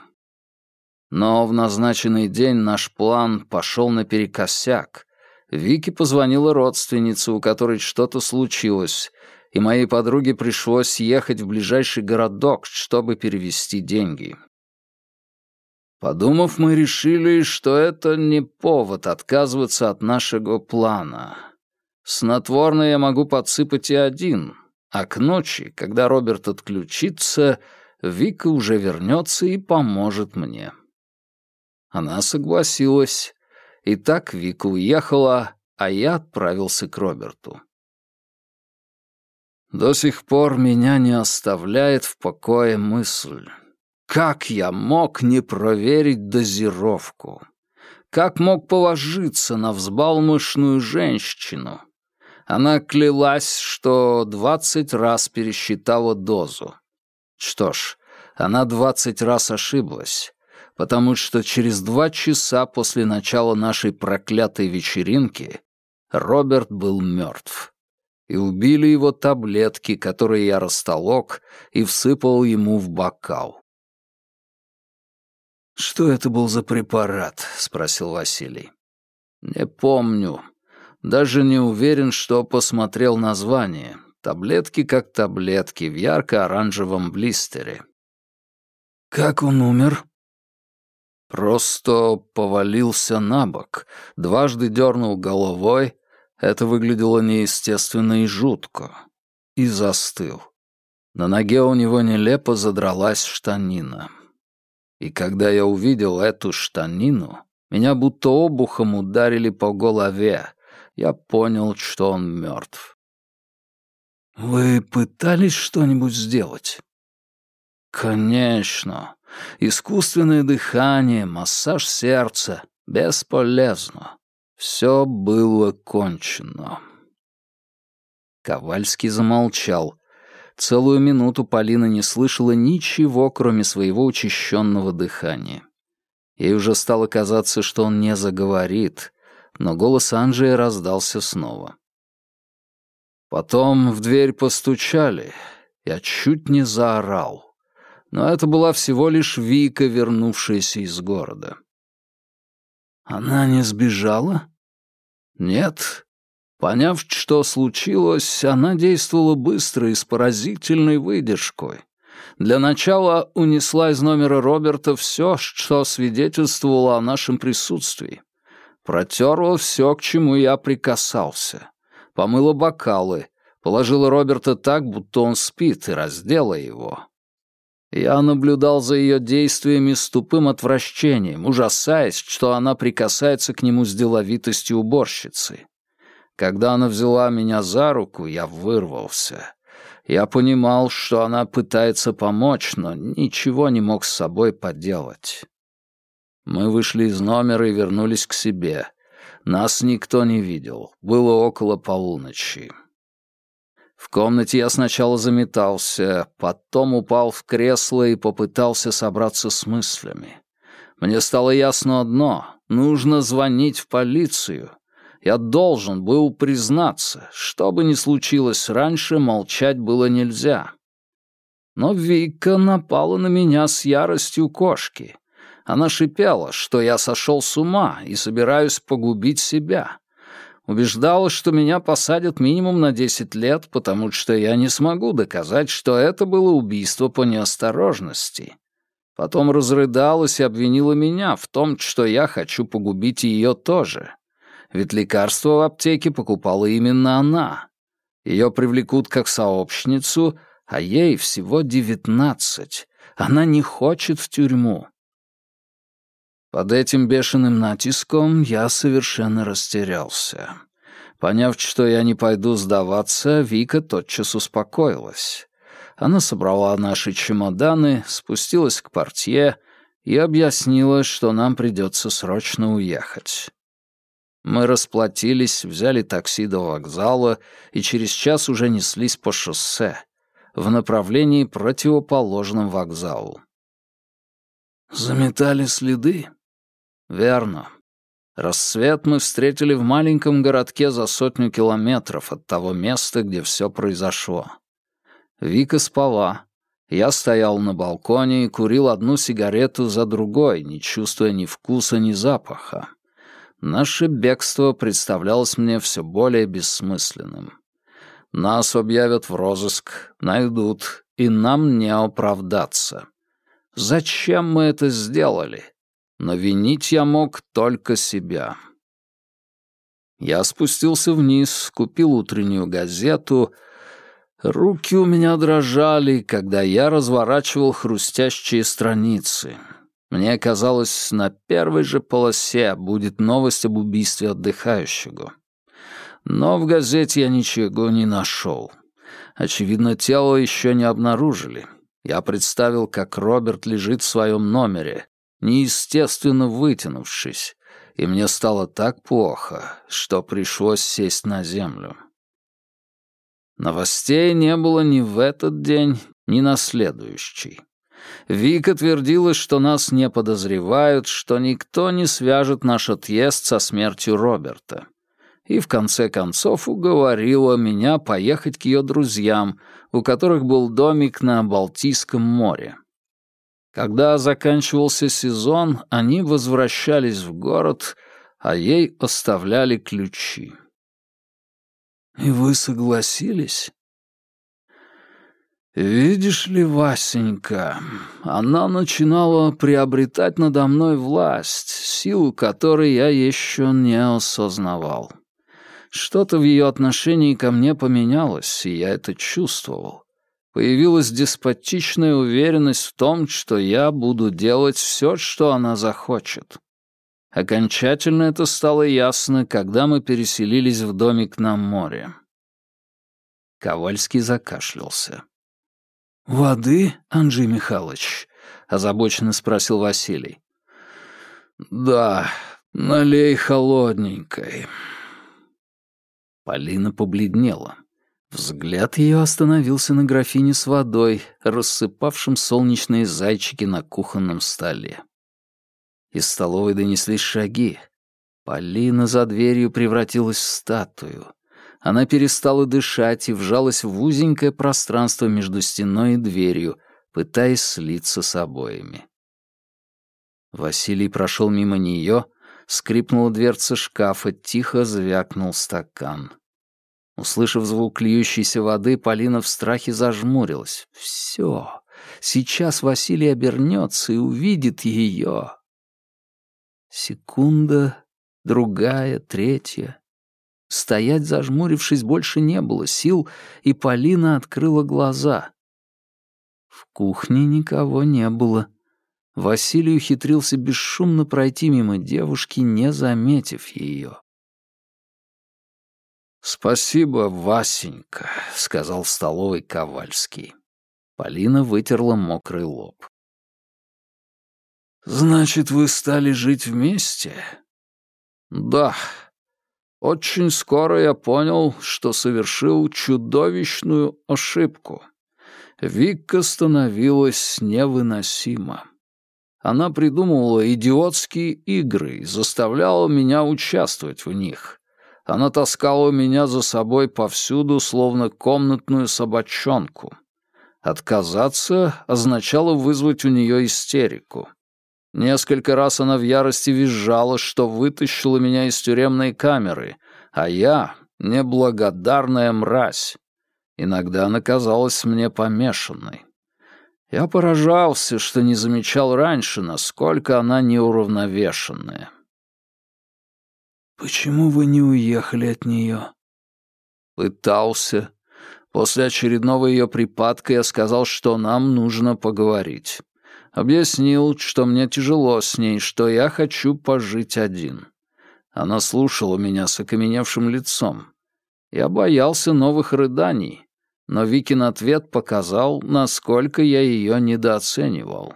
Но в назначенный день наш план пошел наперекосяк. Вики позвонила родственнице, у которой что-то случилось, и моей подруге пришлось ехать в ближайший городок, чтобы перевести деньги. Подумав, мы решили, что это не повод отказываться от нашего плана. Снотворное я могу подсыпать и один, а к ночи, когда Роберт отключится, Вика уже вернется и поможет мне. Она согласилась. И так Вика уехала, а я отправился к Роберту. До сих пор меня не оставляет в покое мысль. Как я мог не проверить дозировку? Как мог положиться на взбалмошную женщину? Она клялась, что двадцать раз пересчитала дозу. Что ж, она двадцать раз ошиблась, потому что через два часа после начала нашей проклятой вечеринки Роберт был мертв и убили его таблетки, которые я растолок и всыпал ему в бокал. «Что это был за препарат?» — спросил Василий. «Не помню. Даже не уверен, что посмотрел название. Таблетки как таблетки в ярко-оранжевом блистере». «Как он умер?» Просто повалился на бок, дважды дернул головой, это выглядело неестественно и жутко. И застыл. На ноге у него нелепо задралась штанина. И когда я увидел эту штанину, меня будто обухом ударили по голове. Я понял, что он мертв. «Вы пытались что-нибудь сделать?» «Конечно. Искусственное дыхание, массаж сердца. Бесполезно. Все было кончено. Ковальский замолчал. Целую минуту Полина не слышала ничего, кроме своего учащенного дыхания. Ей уже стало казаться, что он не заговорит, но голос Анжия раздался снова. Потом в дверь постучали. Я чуть не заорал. Но это была всего лишь Вика, вернувшаяся из города. Она не сбежала? Нет. Поняв, что случилось, она действовала быстро и с поразительной выдержкой. Для начала унесла из номера Роберта все, что свидетельствовало о нашем присутствии. Протерла все, к чему я прикасался. Помыла бокалы, положила Роберта так, будто он спит, и раздела его. Я наблюдал за ее действиями с тупым отвращением, ужасаясь, что она прикасается к нему с деловитостью уборщицы. Когда она взяла меня за руку, я вырвался. Я понимал, что она пытается помочь, но ничего не мог с собой поделать. Мы вышли из номера и вернулись к себе. Нас никто не видел. Было около полуночи. В комнате я сначала заметался, потом упал в кресло и попытался собраться с мыслями. Мне стало ясно одно — нужно звонить в полицию. Я должен был признаться, что бы ни случилось раньше, молчать было нельзя. Но Вика напала на меня с яростью кошки. Она шипела, что я сошел с ума и собираюсь погубить себя убеждала, что меня посадят минимум на 10 лет, потому что я не смогу доказать, что это было убийство по неосторожности. Потом разрыдалась и обвинила меня в том, что я хочу погубить ее тоже. Ведь лекарство в аптеке покупала именно она. Ее привлекут как сообщницу, а ей всего девятнадцать. Она не хочет в тюрьму. Под этим бешеным натиском я совершенно растерялся. Поняв, что я не пойду сдаваться, Вика тотчас успокоилась. Она собрала наши чемоданы, спустилась к портье и объяснила, что нам придется срочно уехать. Мы расплатились, взяли такси до вокзала и через час уже неслись по шоссе в направлении противоположном вокзалу. «Заметали следы?» Верно. Рассвет мы встретили в маленьком городке за сотню километров от того места, где все произошло. Вика спала. Я стоял на балконе и курил одну сигарету за другой, не чувствуя ни вкуса, ни запаха. Наше бегство представлялось мне все более бессмысленным. Нас объявят в розыск, найдут, и нам не оправдаться. Зачем мы это сделали? но винить я мог только себя. Я спустился вниз, купил утреннюю газету. Руки у меня дрожали, когда я разворачивал хрустящие страницы. Мне казалось, на первой же полосе будет новость об убийстве отдыхающего. Но в газете я ничего не нашел. Очевидно, тело еще не обнаружили. Я представил, как Роберт лежит в своем номере, неестественно вытянувшись, и мне стало так плохо, что пришлось сесть на землю. Новостей не было ни в этот день, ни на следующий. Вика твердила, что нас не подозревают, что никто не свяжет наш отъезд со смертью Роберта. И в конце концов уговорила меня поехать к ее друзьям, у которых был домик на Балтийском море. Когда заканчивался сезон, они возвращались в город, а ей оставляли ключи. «И вы согласились?» «Видишь ли, Васенька, она начинала приобретать надо мной власть, силу которой я еще не осознавал. Что-то в ее отношении ко мне поменялось, и я это чувствовал появилась деспотичная уверенность в том, что я буду делать все, что она захочет. Окончательно это стало ясно, когда мы переселились в домик на море. Ковальский закашлялся. «Воды, Анджей Михайлович?» — озабоченно спросил Василий. «Да, налей холодненькой». Полина побледнела. Взгляд ее остановился на графине с водой, рассыпавшем солнечные зайчики на кухонном столе. Из столовой донеслись шаги. Полина за дверью превратилась в статую. Она перестала дышать и вжалась в узенькое пространство между стеной и дверью, пытаясь слиться с обоями. Василий прошел мимо нее, скрипнула дверца шкафа, тихо звякнул стакан. Услышав звук льющейся воды, Полина в страхе зажмурилась. «Все. Сейчас Василий обернется и увидит ее». Секунда, другая, третья. Стоять, зажмурившись, больше не было сил, и Полина открыла глаза. В кухне никого не было. Василий ухитрился бесшумно пройти мимо девушки, не заметив ее. «Спасибо, Васенька», — сказал столовый столовой Ковальский. Полина вытерла мокрый лоб. «Значит, вы стали жить вместе?» «Да. Очень скоро я понял, что совершил чудовищную ошибку. Вика становилась невыносима. Она придумывала идиотские игры и заставляла меня участвовать в них. Она таскала меня за собой повсюду, словно комнатную собачонку. Отказаться означало вызвать у нее истерику. Несколько раз она в ярости визжала, что вытащила меня из тюремной камеры, а я — неблагодарная мразь. Иногда она казалась мне помешанной. Я поражался, что не замечал раньше, насколько она неуравновешенная. Почему вы не уехали от нее? Пытался. После очередного ее припадка я сказал, что нам нужно поговорить. Объяснил, что мне тяжело с ней, что я хочу пожить один. Она слушала меня с окаменевшим лицом. Я боялся новых рыданий, но Викин ответ показал, насколько я ее недооценивал.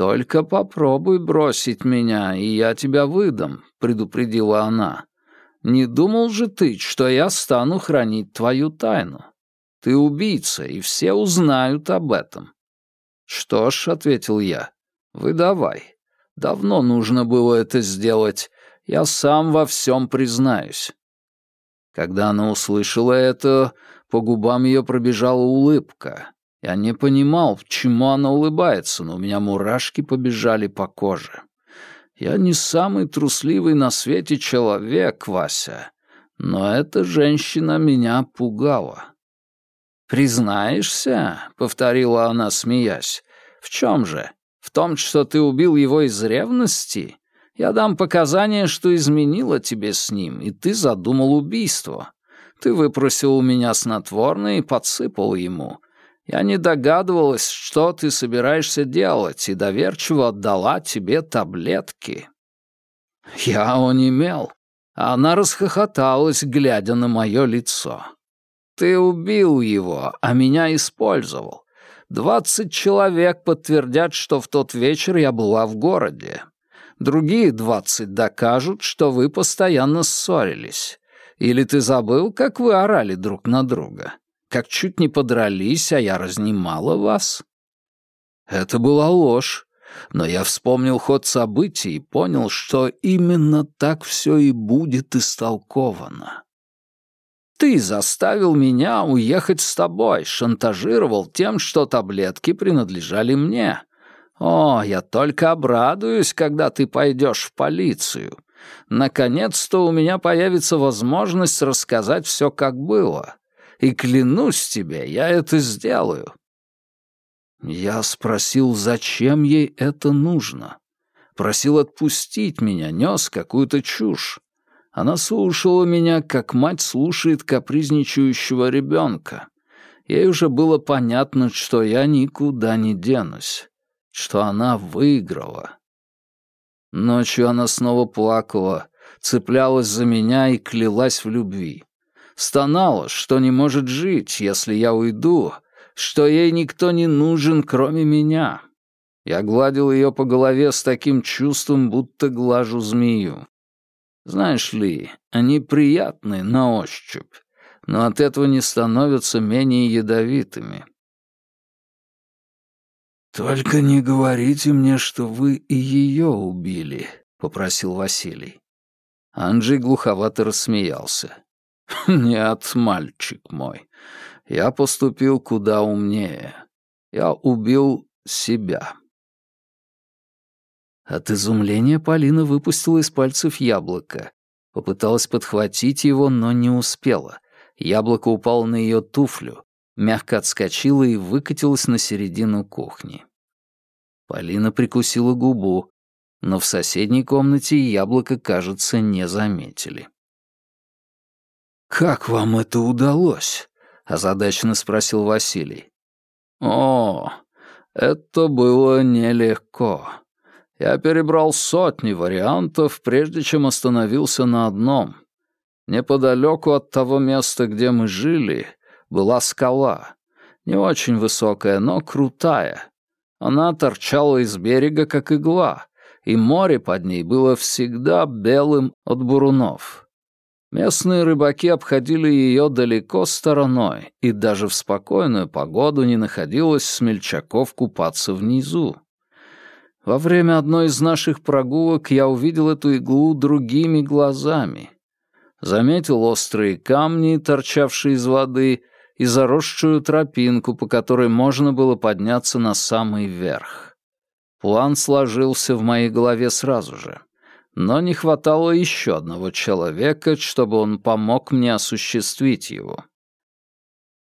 «Только попробуй бросить меня, и я тебя выдам», — предупредила она. «Не думал же ты, что я стану хранить твою тайну? Ты убийца, и все узнают об этом». «Что ж», — ответил я, — «выдавай. Давно нужно было это сделать. Я сам во всем признаюсь». Когда она услышала это, по губам ее пробежала улыбка. Я не понимал, почему она улыбается, но у меня мурашки побежали по коже. Я не самый трусливый на свете человек, Вася, но эта женщина меня пугала. «Признаешься?» — повторила она, смеясь. «В чем же? В том, что ты убил его из ревности? Я дам показания, что изменила тебе с ним, и ты задумал убийство. Ты выпросил у меня снотворное и подсыпал ему». Я не догадывалась, что ты собираешься делать, и доверчиво отдала тебе таблетки». Я онемел, а она расхохоталась, глядя на мое лицо. «Ты убил его, а меня использовал. Двадцать человек подтвердят, что в тот вечер я была в городе. Другие двадцать докажут, что вы постоянно ссорились. Или ты забыл, как вы орали друг на друга? как чуть не подрались, а я разнимала вас». Это была ложь, но я вспомнил ход событий и понял, что именно так все и будет истолковано. Ты заставил меня уехать с тобой, шантажировал тем, что таблетки принадлежали мне. О, я только обрадуюсь, когда ты пойдешь в полицию. Наконец-то у меня появится возможность рассказать все, как было и клянусь тебе, я это сделаю». Я спросил, зачем ей это нужно. Просил отпустить меня, нес какую-то чушь. Она слушала меня, как мать слушает капризничающего ребенка. Ей уже было понятно, что я никуда не денусь, что она выиграла. Ночью она снова плакала, цеплялась за меня и клялась в любви стонала, что не может жить, если я уйду, что ей никто не нужен, кроме меня. Я гладил ее по голове с таким чувством, будто глажу змею. Знаешь ли, они приятны на ощупь, но от этого не становятся менее ядовитыми. «Только не говорите мне, что вы и ее убили», — попросил Василий. Анджей глуховато рассмеялся. «Нет, мальчик мой, я поступил куда умнее. Я убил себя». От изумления Полина выпустила из пальцев яблоко. Попыталась подхватить его, но не успела. Яблоко упало на ее туфлю, мягко отскочило и выкатилось на середину кухни. Полина прикусила губу, но в соседней комнате яблоко, кажется, не заметили. «Как вам это удалось?» — озадаченно спросил Василий. «О, это было нелегко. Я перебрал сотни вариантов, прежде чем остановился на одном. Неподалеку от того места, где мы жили, была скала. Не очень высокая, но крутая. Она торчала из берега, как игла, и море под ней было всегда белым от бурунов. Местные рыбаки обходили ее далеко стороной, и даже в спокойную погоду не находилось смельчаков купаться внизу. Во время одной из наших прогулок я увидел эту иглу другими глазами. Заметил острые камни, торчавшие из воды, и заросшую тропинку, по которой можно было подняться на самый верх. План сложился в моей голове сразу же но не хватало еще одного человека, чтобы он помог мне осуществить его.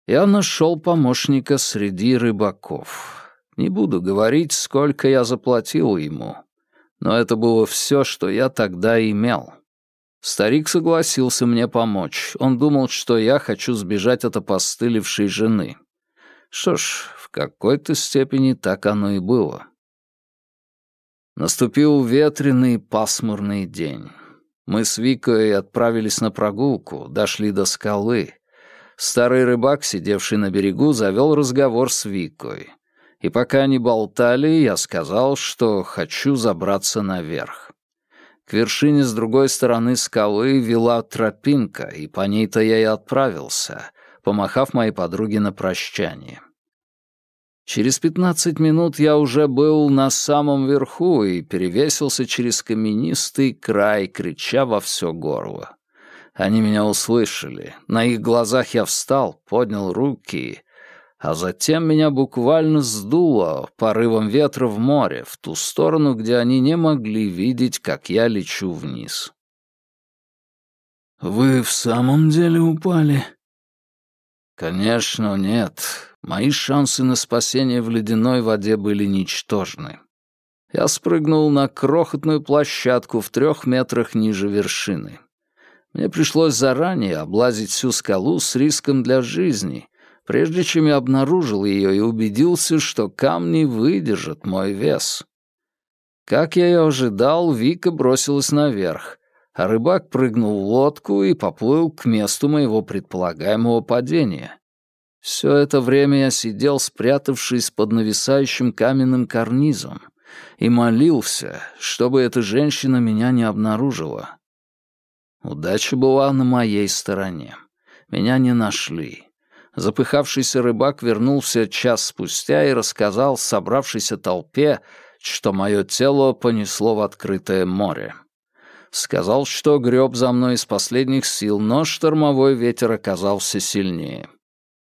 Я нашел помощника среди рыбаков. Не буду говорить, сколько я заплатил ему, но это было все, что я тогда имел. Старик согласился мне помочь. Он думал, что я хочу сбежать от опостылевшей жены. Что ж, в какой-то степени так оно и было. Наступил ветреный пасмурный день. Мы с Викой отправились на прогулку, дошли до скалы. Старый рыбак, сидевший на берегу, завел разговор с Викой. И пока они болтали, я сказал, что хочу забраться наверх. К вершине с другой стороны скалы вела тропинка, и по ней-то я и отправился, помахав моей подруге на прощание. Через пятнадцать минут я уже был на самом верху и перевесился через каменистый край, крича во все горло. Они меня услышали. На их глазах я встал, поднял руки, а затем меня буквально сдуло порывом ветра в море, в ту сторону, где они не могли видеть, как я лечу вниз. «Вы в самом деле упали?» Конечно, нет. Мои шансы на спасение в ледяной воде были ничтожны. Я спрыгнул на крохотную площадку в трех метрах ниже вершины. Мне пришлось заранее облазить всю скалу с риском для жизни, прежде чем я обнаружил ее и убедился, что камни выдержат мой вес. Как я и ожидал, Вика бросилась наверх, а рыбак прыгнул в лодку и поплыл к месту моего предполагаемого падения. Все это время я сидел, спрятавшись под нависающим каменным карнизом, и молился, чтобы эта женщина меня не обнаружила. Удача была на моей стороне. Меня не нашли. Запыхавшийся рыбак вернулся час спустя и рассказал собравшейся толпе, что мое тело понесло в открытое море сказал, что греб за мной из последних сил, но штормовой ветер оказался сильнее.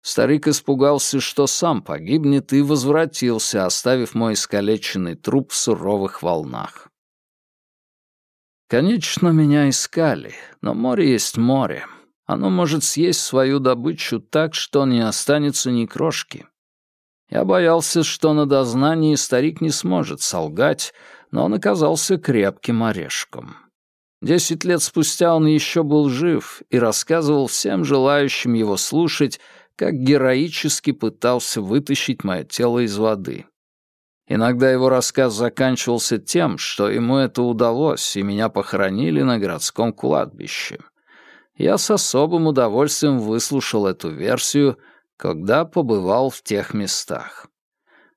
Старик испугался, что сам погибнет, и возвратился, оставив мой искалеченный труп в суровых волнах. Конечно, меня искали, но море есть море. Оно может съесть свою добычу так, что не останется ни крошки. Я боялся, что на дознании старик не сможет солгать, но он оказался крепким орешком. Десять лет спустя он еще был жив и рассказывал всем желающим его слушать, как героически пытался вытащить мое тело из воды. Иногда его рассказ заканчивался тем, что ему это удалось, и меня похоронили на городском кладбище. Я с особым удовольствием выслушал эту версию, когда побывал в тех местах.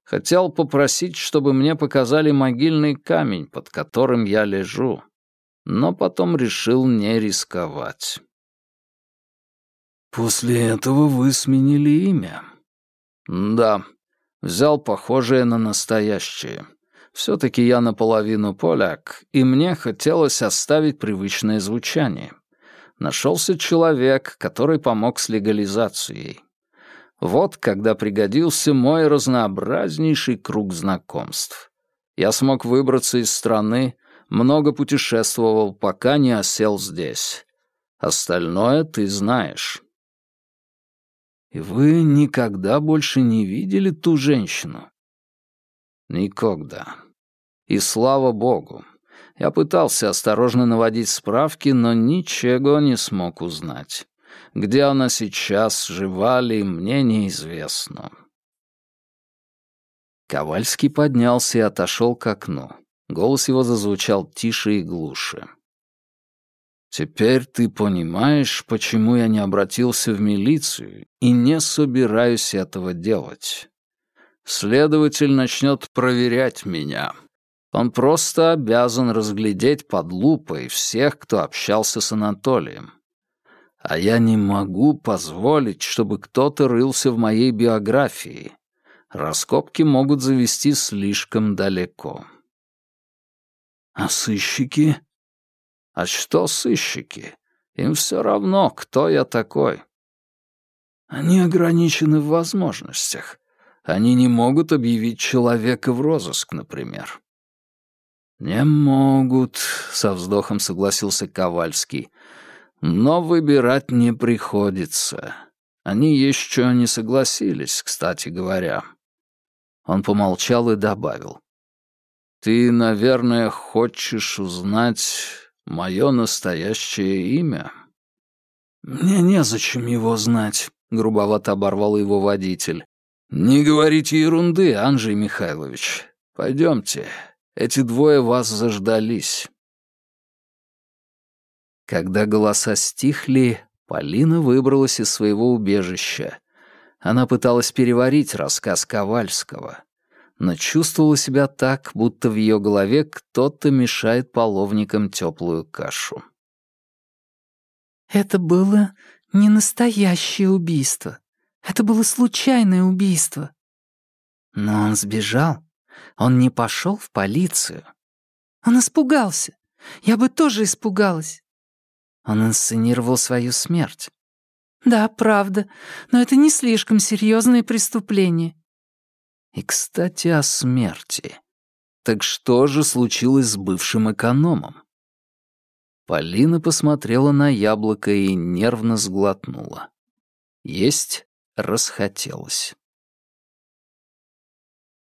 Хотел попросить, чтобы мне показали могильный камень, под которым я лежу но потом решил не рисковать. «После этого вы сменили имя?» «Да. Взял похожее на настоящее. Все-таки я наполовину поляк, и мне хотелось оставить привычное звучание. Нашелся человек, который помог с легализацией. Вот когда пригодился мой разнообразнейший круг знакомств. Я смог выбраться из страны, много путешествовал, пока не осел здесь. Остальное ты знаешь». «И вы никогда больше не видели ту женщину?» «Никогда. И слава богу. Я пытался осторожно наводить справки, но ничего не смог узнать. Где она сейчас, жива ли, мне неизвестно». Ковальский поднялся и отошел к окну. Голос его зазвучал тише и глуше. «Теперь ты понимаешь, почему я не обратился в милицию и не собираюсь этого делать. Следователь начнет проверять меня. Он просто обязан разглядеть под лупой всех, кто общался с Анатолием. А я не могу позволить, чтобы кто-то рылся в моей биографии. Раскопки могут завести слишком далеко». А сыщики? А что сыщики? Им все равно, кто я такой. Они ограничены в возможностях. Они не могут объявить человека в розыск, например. «Не могут», — со вздохом согласился Ковальский. «Но выбирать не приходится. Они еще не согласились, кстати говоря». Он помолчал и добавил. Ты, наверное, хочешь узнать мое настоящее имя? Мне незачем его знать, грубовато оборвал его водитель. Не говорите ерунды, Анжей Михайлович. Пойдемте, эти двое вас заждались. Когда голоса стихли, Полина выбралась из своего убежища. Она пыталась переварить рассказ Ковальского но чувствовала себя так, будто в ее голове кто-то мешает половникам теплую кашу. «Это было не настоящее убийство. Это было случайное убийство». Но он сбежал. Он не пошел в полицию. Он испугался. Я бы тоже испугалась. Он инсценировал свою смерть. Да, правда, но это не слишком серьезное преступление. И, кстати, о смерти. Так что же случилось с бывшим экономом? Полина посмотрела на яблоко и нервно сглотнула. Есть расхотелось.